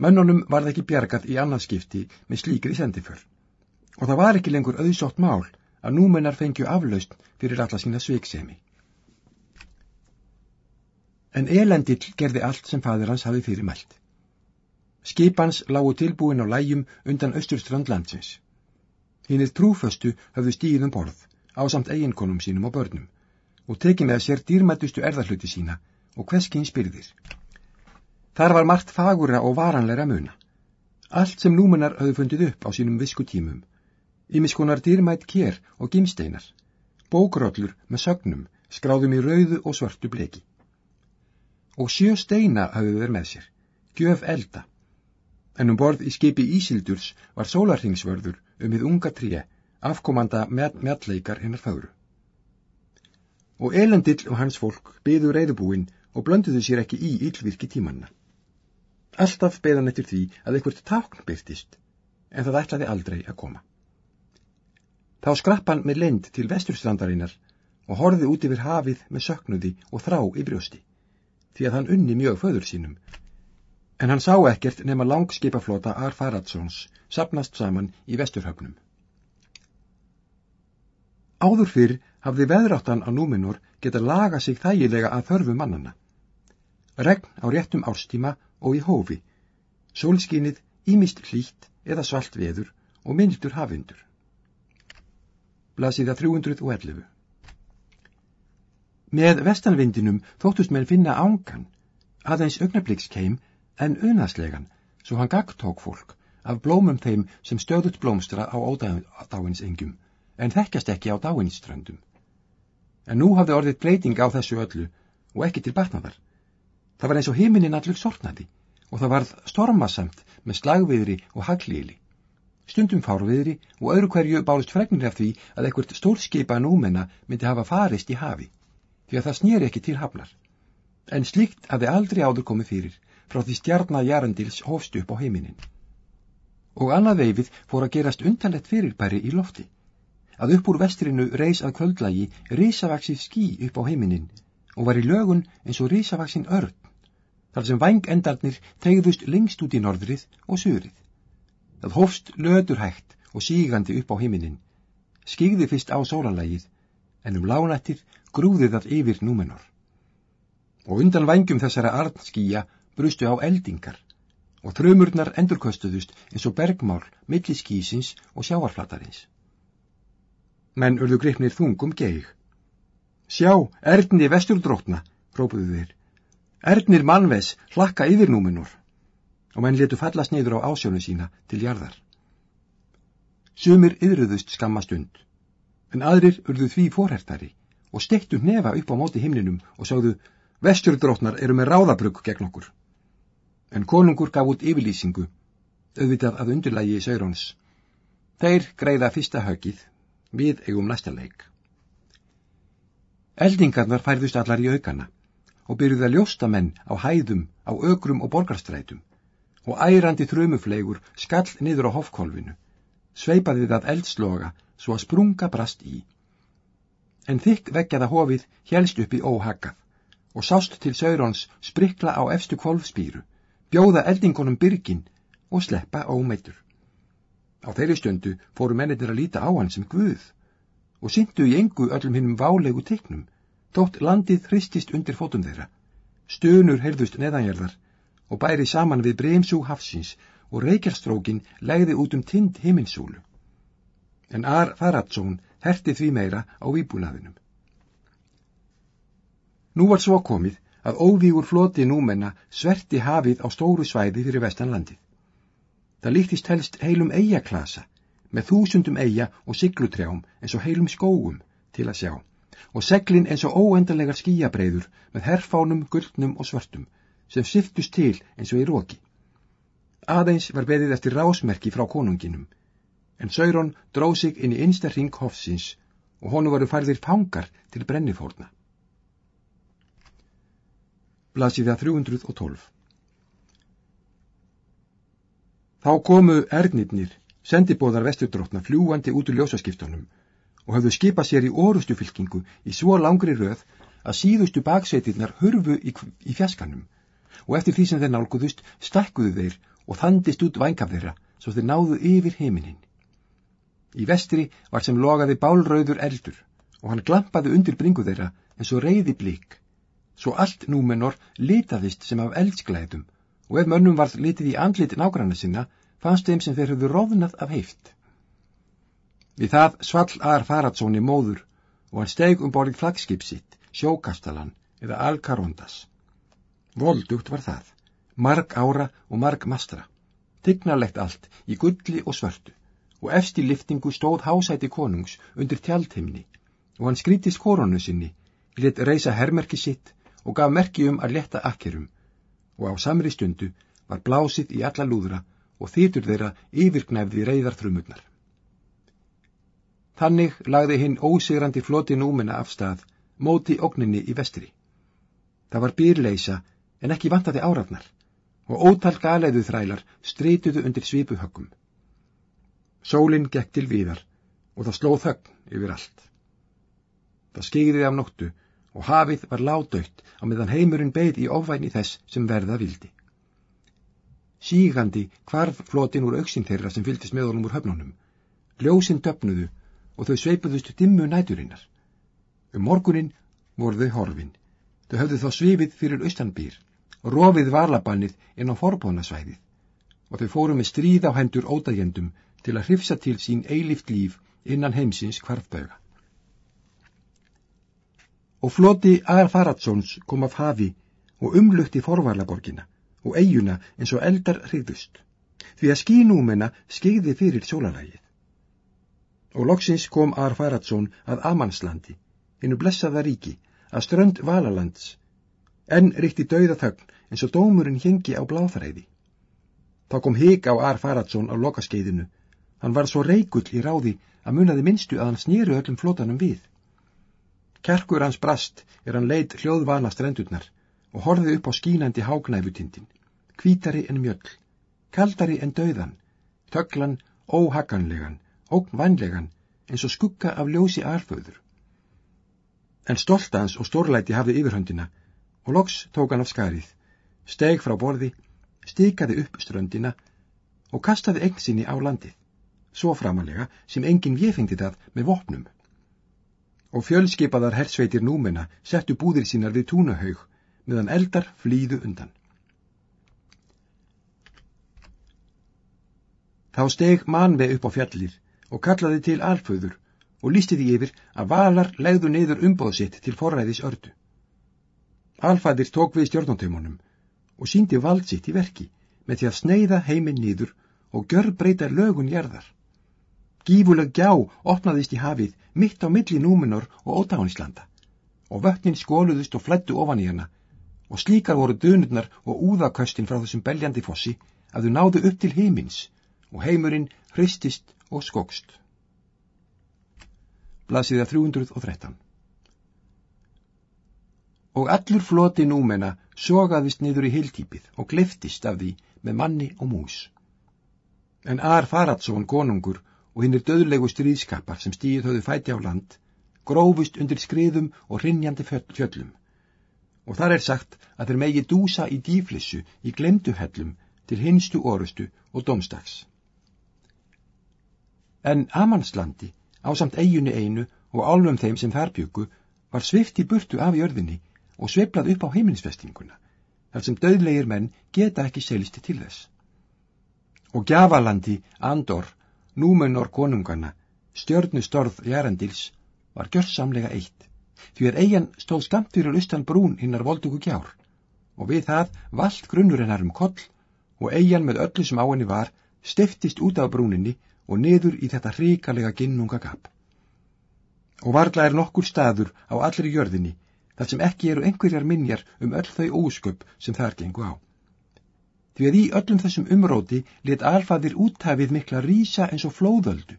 Mönnunum var það ekki bjargað í annarskipti með slíkri sendiför og það var ekki lengur auðsótt mál að númennar fengju aflaust fyrir alla sína sveiksemi. En elendill gerði allt sem fadur hans hafi fyrir mælt. Skipans lágu tilbúin á lægjum undan austurstrand landsins. Hinnir trúföstu höfðu stíðum um borð á samt eiginkonum sínum og börnum og teki með sér dýrmættustu erðarhluti sína og hverskinn spyrðir. Þar var margt fagura og varanleira muna. Allt sem númunar höfðu fundið upp á sínum viskutímum, ymiskonar dýrmætt kér og gimsteinar, bókróllur með sögnum, skráðum í rauðu og svörtu bleki. Og sjö steina höfðu þeir með sér, gjöf elda, en um borð í skipi Ísildurs var sólarhingsvörður um við unga tríu, afkomanda mjallleikar hennar fagru og elendill og hans fólk byðu reyðubúin og blönduðu sér ekki í yllvirki tímanna. Alltaf beðan eftir því að einhvert tákn byrtist, en það ætlaði aldrei að koma. Þá skrappan með lend til vesturstrandarinnar og horfið út yfir hafið með söknuði og þrá í brjósti, því að hann unni mjög föður sínum. En hann sá ekkert nema langskipaflota Ar Faradssons sapnast saman í vesturhögnum. Áður fyrr hafði veðráttan á núminur geta laga sig þægilega að þörfu mannana. Regn á réttum árstíma og í hófi, sólskinnið ímist hlýtt eða svalt veður og myndur hafindur. Blasiða 311 Með vestanvindinum þóttust menn finna ángan, aðeins augnablikskeim en unaslegan, svo hann gagtók fólk af blómum þeim sem stöðut blómstra á ódáins engjum, en þekkjast ekki á dáinströndum en nú hafði orðið breyting á þessu öllu og ekki til batnaðar. Það var eins og heiminin allur sortnaði og það varð stormasamt með slagviðri og haglíli. Stundum fárviðri og öðru hverju bálust fregnir af því að ekkert stórskipa númenna myndi hafa farist í hafi, því að það snýri ekki til hafnar. En slíkt hafði aldrei áður komið fyrir frá því stjarnar jarandils hófst upp á heiminin. Og annað veifið fór að gerast undanlegt fyrirbæri í lofti að upp úr vestrinu reys að kvöldlægi risavaksið skí upp á heiminin og var í lögun eins og risavaksin örn, þar sem vangendarnir tegðust lengst út í norðrið og söðrið. Það hófst löðurhægt og sígandi upp á heiminin, skigði fyrst á sólanlægið, en um lánættir grúði það yfir númenor. Og undan vangjum þessara arnskíja brustu á eldingar, og þrömurnar endurköstuðust eins og bergmál milli skísins og sjáarflatarins menn urðu gripnir þungum geig. Sjá, erðni vesturdrótna, própuðu þeir. Erðnir mannves hlakka yfir núminur og menn letu fallast neyður á ásjónu sína til jarðar. Sumir yðruðust skamma stund, en aðrir urðu því forhertari og stektu nefa upp á móti himninum og sagðu, Vesturdrótnar eru með ráðabrugg gegn okkur. En konungur gaf út yfirlýsingu, auðvitað að undurlægi í Saurons. Þeir greiða fyrsta högið, við eigum næsta leik. Eldingarnar færðust allar í aukana og byrjuði að ljósta menn á hæðum, á ögrum og borgarstrætum og ærandi þrömufleigur skall niður á hofkólfinu, sveipaði það eldsloga svo að sprunga brast í. En þykk veggjaða hofið helst upp í óhaggað og sást til Saurons sprikla á efstu kvolfspýru, bjóða eldingunum byrgin og sleppa ómeitur. Á þeirri stöndu fóru mennir að líta á hann sem guð og syndu í engu öllum hinnum válegu teiknum, þótt landið hristist undir fótum þeirra. Stönur heyrðust neðanjörðar og bæri saman við breymsú hafsins og reykjarstrókin legði út um tind himinsúlu. En Ar Faradsson herti því meira á výbúnaðinum. Nú var svo komið að óvígur floti númenna sverti hafið á stóru svæði fyrir vestanlandið. Það líktist helst heilum eigaklasa með þúsundum eiga og siglutrjám eins og heilum skóum til að sjá og seglin eins og óendanlegar skíabreiður með herfánum, gullnum og svörtum sem syftust til eins og í róki. Aðeins var beðið eftir rásmerki frá konunginum, en Sauron dróð sig inn í einsta ring hofsins og honu varu færðir fangar til brennifórna. Blasiða 312 Þá komu ernirnir, sendibóðar vesturdrótna fljúandi út úr ljósaskiptunum og hafðu skipað sér í orustu fylkingu í svo langri röð að síðustu bakseitirnar hurfu í, í fjaskanum og eftir því sem þeir nálguðust stakkuðu þeir og þandist út vængaf þeirra svo þeir náðu yfir heiminin. Í vestri var sem logaði bálröður eldur og hann glampaði undir bringu þeirra eins og reyði blík, svo allt númenor litaðist sem af eldsglæðum og ef mönnum varð litið í andlit nágranna sinna fannst þeim sem þeir höfðu róðnað af heift. Við það svall Ar Faradssoni móður og hann steg um borðið flagskip sitt, sjókastalan eða Alcarondas. Voldugt var það, marg ára og marg mastra, tignarlegt allt í gulli og svörtu og efst í liftingu stóð hásæti konungs undir tjaldheimni og hann skrítist koronu sinni, lit reysa hermerki sitt og gaf merki um að leta akkerum og á samri stundu var blásið í alla lúðra og þýtur þeirra yfirgnæfði reyðar þrumurnar. Þannig lagði hinn ósigrandi floti númina af stað móti ógninni í vestri. Það var býrleisa en ekki vantaði árafnar og ótal galeiðu þrælar strituðu undir svipuhöggum. Sólinn gekk til víðar og það slóð högn yfir allt. Það skegði af nóttu og hafið var ládaukt á meðan heimurinn beigð í ofvæni þess sem verða vildi. Sígandi hvarf flotin úr auksinn þeirra sem fyldist með honum úr höfnunum. Ljósinn döfnuðu og þau sveipuðust dimmu næturinnar. Um morgunin voru þau horfin. Þau höfðu þá svifið fyrir austanbýr rofið valabannið inn á forbónasvæðið og þau fóru með stríð á hendur ódagjendum til að hrifsa til sín eilift líf innan heimsins kvartböga. Og floti Ar Faradssons kom af hafi og umlutti forvarlaborgina og eiguna eins og eldar hrigðust, því að skínúmena skeiði fyrir sólalægið. Og loksins kom Ar Faradsson að Amanslandi, hinnu blessaða ríki, að strönd Valalands, en ríkti dauða þögn eins og dómurinn hengi á bláþræði. Þá kom hig á Ar Faradsson á lokaskeiðinu. Hann var svo reikull í ráði að munaði minnstu að hann snýru öllum flotanum við. Kjarkur hans brast er hann leitt hljóðvana strendurnar og horfið upp á skínandi háknæfutindin, kvítari en mjöll, kaldari en dauðan, töglan óhaganlegan, ógnvænlegan, eins og skugga af ljósi arföður. En stoltans og stórlæti hafði yfirhöndina og loks tók hann af skarið steg frá borði, stikaði upp ströndina og kastaði eign sinni á landið, svo framalega sem enginn véfingdi það með vopnum. Og fjölskipaðar hersveitir númena settu búðir sínar við túnahaug meðan eldar flýðu undan. Þá steg manve upp á fjallir og kallaði til alföður og lísti því yfir að valar legðu neyður umbóðsitt til forræðis ördu. Alfæðir tók við stjórnantaumunum og síndi vald sitt í verki með því að sneiða heiminn nýður og gjör breyta lögun jarðar. Gífuleg gjá opnaðist í hafið mitt á milli núminor og ótánislanda og vötnin skóluðust og flættu ofan í hana og slíkar voru dönurnar og úðaköstin frá þessum beljandi fossi að þau náðu upp til heimins og heimurinn hristist og skokst. Blasiða 313 Og allur floti númena sogaðist niður í hildýpið og gleftist af því með manni og mús. En Ar Faradsson konungur og hinn er döðlegu stríðskapar sem stíð höfðu fæti á land, grófust undir skriðum og rinjandi fjöllum. Og þar er sagt að þeir megi dúsa í dýflissu í glemduhellum til hinstu orustu og domstags. En Amanslandi, ásamt eiginni einu og álum þeim sem þar byggu, var svift í burtu af jörðinni og sveiplað upp á heiminsfestinguna, þar sem döðlegir menn geta ekki selist til þess. Og Gjafalandi, Andor, Númenor konungana, stjörnustorð Jærandils, var gjörsamlega eitt, því að eigin stóð skamt fyrir lustan brún hinnar voldugu gjár, og við það vald grunnur hennar um koll og eigin með öllu sem á henni var stiftist út af brúninni og niður í þetta hrikalega ginnungagap. Og varla er nokkur staður á allri jörðinni þar sem ekki eru einhverjar minjar um öll þau ósköp sem þar gengu á. Því að í öllum þessum umróti let alfaðir úttafið mikla rísa eins og flóðöldu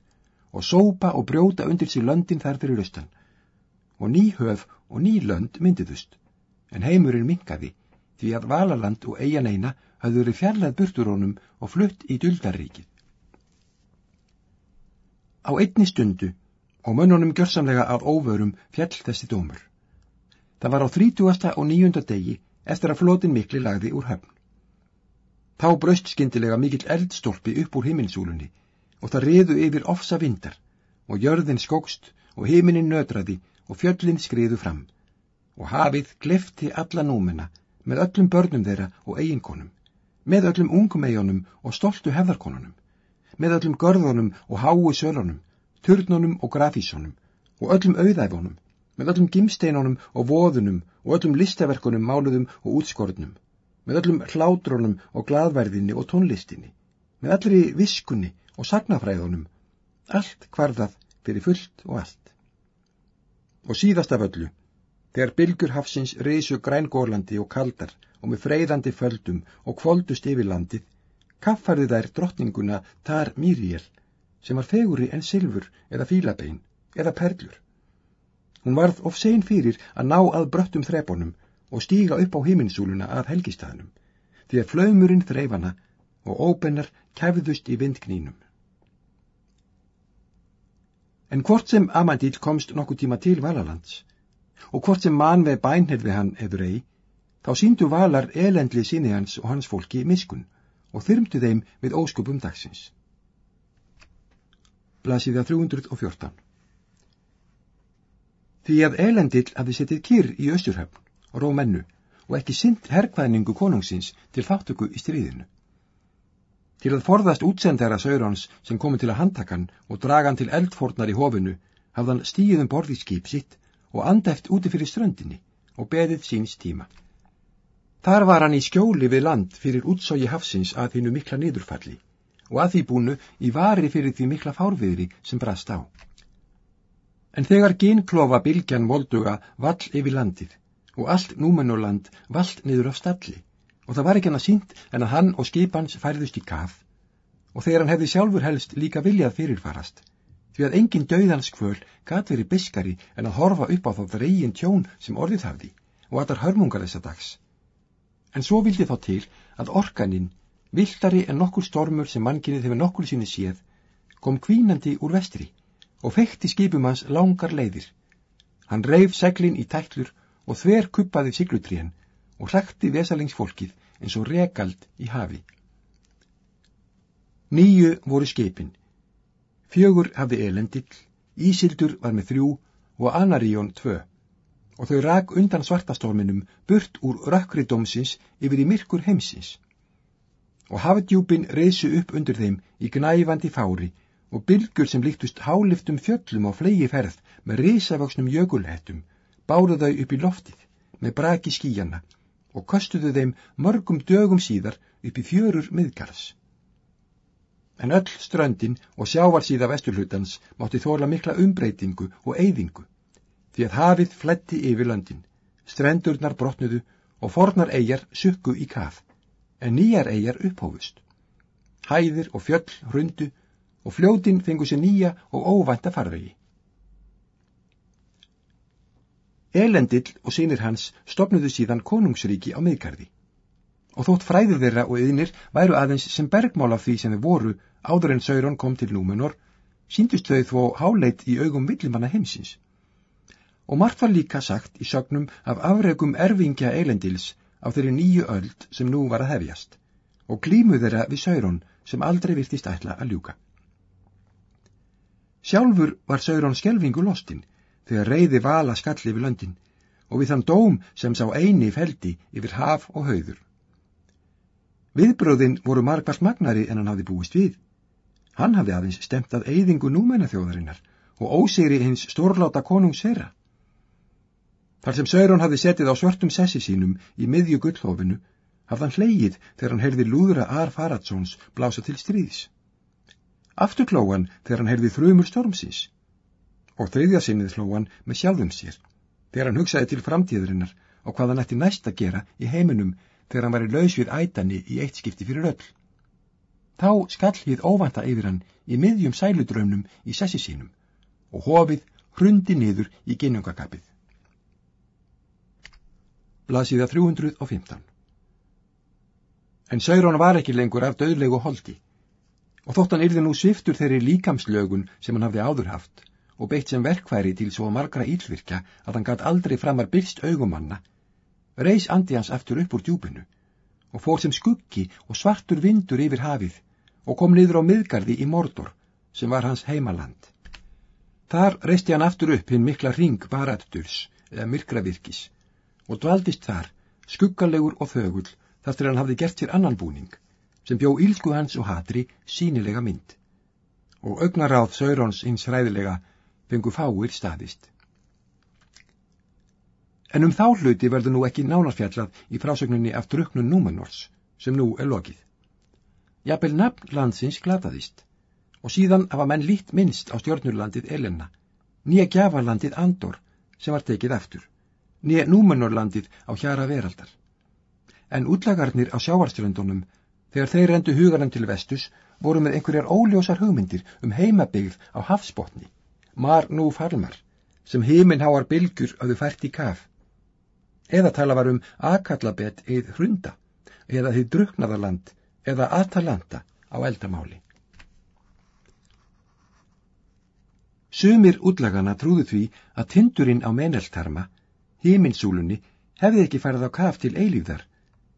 og sópa og brjóta undir sér löndin þar fyrir austan. Og ný höf og ný lönd myndiðust, en heimurinn minkaði því að Valaland og Eian eina hafði verið fjarlæð burtur honum og flutt í duldarríkið. Á einni stundu og mönnunum gjörsamlega af óvörum fjall þessi dómur. Það var á þrítúasta og nýjunda degi eftir að flotin mikli lagði úr höfn. Þá braust skindilega mikill eldstólpi upp úr himminsúlunni og það riðu yfir ofsa vindar og jörðin skókst og heiminin nötraði og fjöllin skriðu fram og hafið glefti alla númena með öllum börnum þeirra og eiginkonum með öllum ungum eigunum og stoltu hefðarkonunum, með öllum görðunum og háu sölunum, turnunum og grafísonum og öllum auðæfunum, með öllum gimsteinunum og voðunum og öllum listaverkunum máluðum og útskorðnum, með öllum hlátrónum og gladverðinni og tónlistinni, með allri viskunni og sagnafræðunum, allt hvarðað fyrir fullt og allt. Og síðast af öllu, þegar bylgur hafsins reysu grængórlandi og kaldar og með freyðandi földum og kvoldust yfir landið, kaffarði þær drottninguna Tar Miriel, sem var feguri en silfur eða fílabein eða perlur. Hún varð of sein fyrir að ná að bröttum þrepunum og stíga upp á himinsúluna að helgistæðnum, því að flöymurinn þreifana og óbennar kæfðust í vindknínum. En hvort sem Amandil komst nokkuð tíma til Valalands, og hvort sem mann veð bænheld við hann hefur eigi, Þá síndu valar elendli sinni hans og hans fólki miskun og þyrmtu þeim við óskupum dagsins. Blasiða 314 Því að elendill hafði setið kyrr í Östurhöfn og Rómennu og ekki synd herrkvæðningu konungsins til þáttöku í stríðinu. Til að forðast útsendara Saurons sem komi til að handtakan og dragan til eldfornar í hofinu hafðan stíðum borðið skip sitt og andeft úti fyrir ströndinni og beðið síns tíma. Þar var hann í skjóli við land fyrir útsógi hafsins að þínu mikla niðurfalli og að því búnu í vari fyrir því mikla fárviðri sem brast á. En þegar gynklofa bylgjan volduga vall yfir landið og allt númennuland vallt niður á stalli. Og það var ekki hann að sínt en að hann og skipans færðust í kaf. Og þegar hann hefði sjálfur helst líka viljað fyrirfarast. Því að engin döðanskvöl gat verið biskari en að horfa upp á þá reygin tjón sem orðið hafði og allar hörmungar þessa dags. En svo vildi þá til að orkaninn, viltari en nokkur stormur sem mannkinnið hefur nokkur sinni séð, kom kvínandi úr vestri og fekti skipumans langar leiðir. Hann reif seglin í tætlur og þver kuppaði siglutriðin og hlækti vesalingsfólkið eins og regald í hafi. Nýju voru skipin. Fjögur hafði elendill, Ísildur var með þrjú og Anaríón tvö og þau rak undan svartastorminum burt úr rökkridómsins yfir í myrkur heimsins. Og hafdjúpin reysu upp undir þeim í gnæfandi fári og bylgur sem líktust háliftum fjöllum á flegi ferð með risavöksnum jökulhettum báru þau upp í loftið með braki skíjana og köstuðu þeim mörgum dögum síðar upp í fjörur miðgarðs. En öll ströndin og sjávarsíða vesturhlutans mátti þóla mikla umbreytingu og eyðingu því að hafið fletti yfir löndin, strendurnar brotnuðu og fornar eigjar sukku í kaf, en nýjar eigjar upphófust. Hæðir og fjöll hrundu og fljótin fengu sér nýja og óvænta farvegi. Elendill og sínir hans stopnuðu síðan konungsríki á miðkarði og þótt fræðir þeirra og yðnir væru aðeins sem bergmál af því sem þeir voru áður en Sauron kom til Númenor, síndust þau þó háleit í augum villimanna heimsins. Og margt var líka sagt í sögnum af afregum erfingja Elendils á þeirri nýju öld sem nú var að hefjast og glímu þeirra við Sauron sem aldrei virtist ætla að ljúka. Sjálfur var Sauron skjelvingu lostinn þegar reyði vala skalli við löndin og við þann dóm sem sá eini feldi yfir haf og hauður. Viðbröðin voru margvart magnari en hann hafði búist við. Hann hafði aðeins stemt að eyðingu númenna þjóðarinnar og ósegri hins stórláta konungs þeirra. Þar sem Saurón hafði setið á svörtum sessi sínum í miðju gullhofinu, hafði hann hleyið þegar hann heyrði lúðra Ar Faradsons blása til stríðs. Aftur klóan þegar hann heyrði þrjumur stormsins. Og þriðja sinnið klóan með sjálfum sér, þegar hann hugsaði til framtíðurinnar og hvað hann ætti næst að gera í heiminum þegar hann var í laus við ætani í eitt skipti fyrir öll. Þá skall hið óvanta yfir hann í miðjum sæludraumnum í sessi sínum og hofið hrundi niður í genjungakapið. Blasiða 315 En Saurón var ekki lengur af döðlegu holdi og þótt hann yrði nú sviftur þeirri líkamslögun sem hann hafði áður haft og beitt sem verkværi til svo margra ílvirkja að hann gatt aldrei framar byrst augumanna reys andi hans aftur upp úr djúpinu og fór sem skuggi og svartur vindur yfir hafið og kom niður á miðgarði í Mordor sem var hans heimaland. Þar reisti hann aftur upp hinn mikla ring Baradurs eða myrkravirkis og dvaldist þar skuggalegur og þögull þar til hann hafði gert sér annan búning sem bjó ílsku hans og hatri sínilega mynd og augnaráð Saurons hins ræðilega fengu fáir staðist. En um þá hluti verður nú ekki nánarfjallað í frásögninni af druknun Númenors, sem nú er lokið. Jafnvel nafn landsins glataðist, og síðan hafa menn lít minnst á stjórnurlandið Elena, nýja gjafarlandið Andor, sem var tekið eftir, nýja Númenorlandið á hjara veraldar. En útlagarnir á sjávarströndunum, þegar þeir rendu huganum til vestus, voru með einhverjar óljósar hugmyndir um heimabigð á hafsbótni, mar nú farmar, sem heiminháar bylgur að þau fært í kaf eða tala var um Akallabet eða Hrunda, eða því Druknaðarland eða Atalanta á eldamáli. Sumir útlagana trúðu því að tindurinn á meneltarma, híminsúlunni, hefði ekki farið á kaf til eilíðar,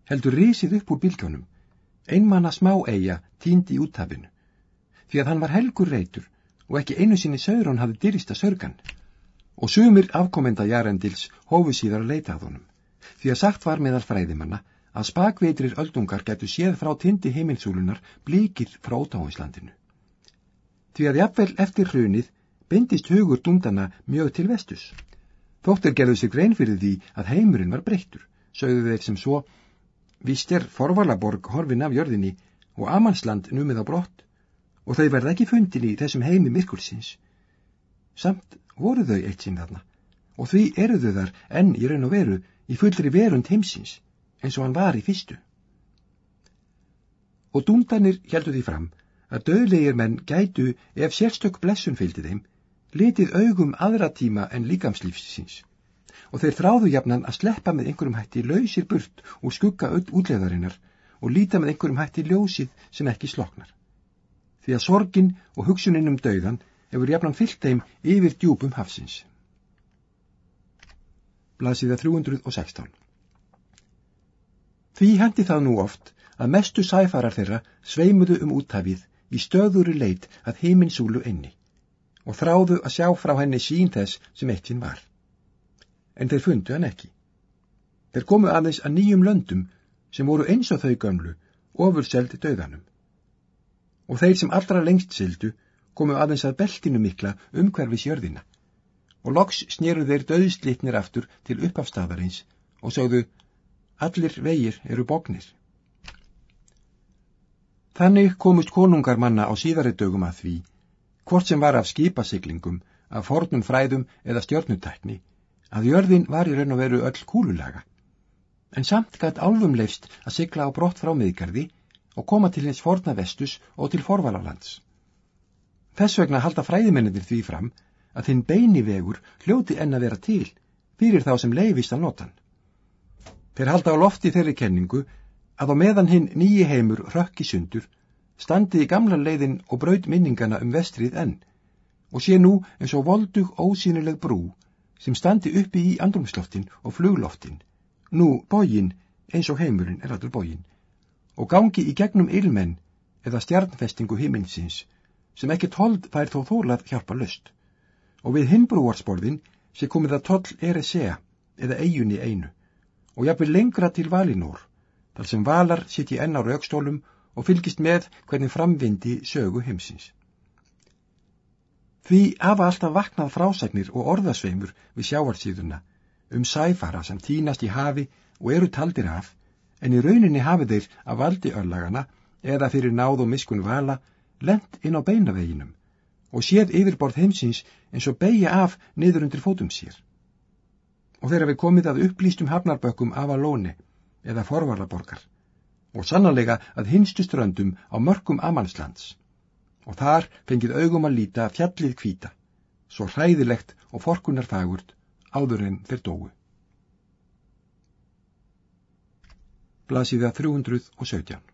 heldur risið upp úr bylgjónum, einmanna smá eiga tínd í úttafinu, því að hann var helgur reytur og ekki einu sinni Saurón hafði dyrista sörgan og sumir afkomenda Jarendils hófu síðar að leita að honum, því að sagt var meðal fræðimanna að spakveitrir öldungar getur séð frá tindi heimilsúlunar blíkir frá ótáinslandinu. Því að jafnvel eftir hrunið bindist hugur dundana mjög til vestus. Þóttir gerðu sig grein fyrir því að heimurinn var breyttur, sögðu þeir sem svo, vist er Forvalaborg horfin af jörðinni og Amansland numið á brott og þau verða ekki fundin í þessum heimi myrkulsins. Samt voru þau eitt sinn þarna og því eru þau þar enn í raun og veru í fullri verund heimsins eins og hann var í fyrstu. Og dúndanir heldur því fram að döðlegir menn gætu ef sérstök blessun fylgdi þeim litið augum aðra tíma en líkamslífsins og þeir þráðu jafnan að sleppa með einhverjum hætti lausir burt og skugga útleðarinnar og líta með einhverjum hætti ljósið sem ekki sloknar. Því að sorgin og hugsuninn um dauðan hefur jafnan fyllt þeim yfir djúpum hafsins. Blasiða 316 Því hendi það nú oft að mestu sæfarar þeirra sveimuðu um úthafið í stöðuri leit að heiminsúlu inni og þráðu að sjá frá henni sín þess sem eittin var. En þeir fundu hann ekki. Þeir komu aðeins að nýjum löndum sem voru eins og þau gömlu ofurseldi döðanum. Og þeir sem allra lengst sildu komu aðeins að beltinu mikla umhverfis jörðina og loks snýru þeir döðslitnir aftur til uppafstafarins og sögðu allir vegir eru bóknir. Þannig komust konungarmanna á síðari dögum að því, hvort sem var af skipasiklingum, af fornum fræðum eða stjörnutækni, að jörðin var í raun og veru öll kúlulaga. en samt gætt álfum leifst að sigla á brott frá miðgarði og koma til hins forna vestus og til forvalalands. Þess vegna halda fræðimennir því fram að þinn beini vegur hljóti enn að vera til fyrir þá sem leifist að notan. Þeir halda á lofti þeirri kenningu að á meðan hinn nýji heimur rökki sundur standi í gamla leiðin og braud minningana um vestrið enn og sé nú eins og voldug ósýnileg brú sem standi uppi í andrumsloftin og flugloftin, nú bógin eins og heimurinn er allur bógin, og gangi í gegnum ilmenn eða stjarnfestingu himinsins sem ekkert hold fær þó þólað hjálpa löst, og við hinbrúarsporðin sé komið að toll eri sea eða eigunni einu, og jafnveg lengra til valinór, þar sem valar sitt í enn á raukstólum og fylgist með hvernig framvindi sögu heimsins. Því hafa alltaf vaknað frásagnir og orðasveimur við sjáarsýðuna um sæfara sem týnast í hafi og eru taldir af, en í rauninni hafi þeir að valdi örlagana eða fyrir náð og miskun vala lent inn á beinaveginum og séð yfirborð heimsins eins og beigja af niður undir fótum sér. Og þeirra við komið að upplýstum hafnarbökkum af að lóni eða forvarlaborgar og sannanlega að hinstu ströndum á mörgum Amanslands og þar fengið augum að líta fjallið kvíta, svo hræðilegt og forkunar fagurt áður en þeir dóu. Blasiða 317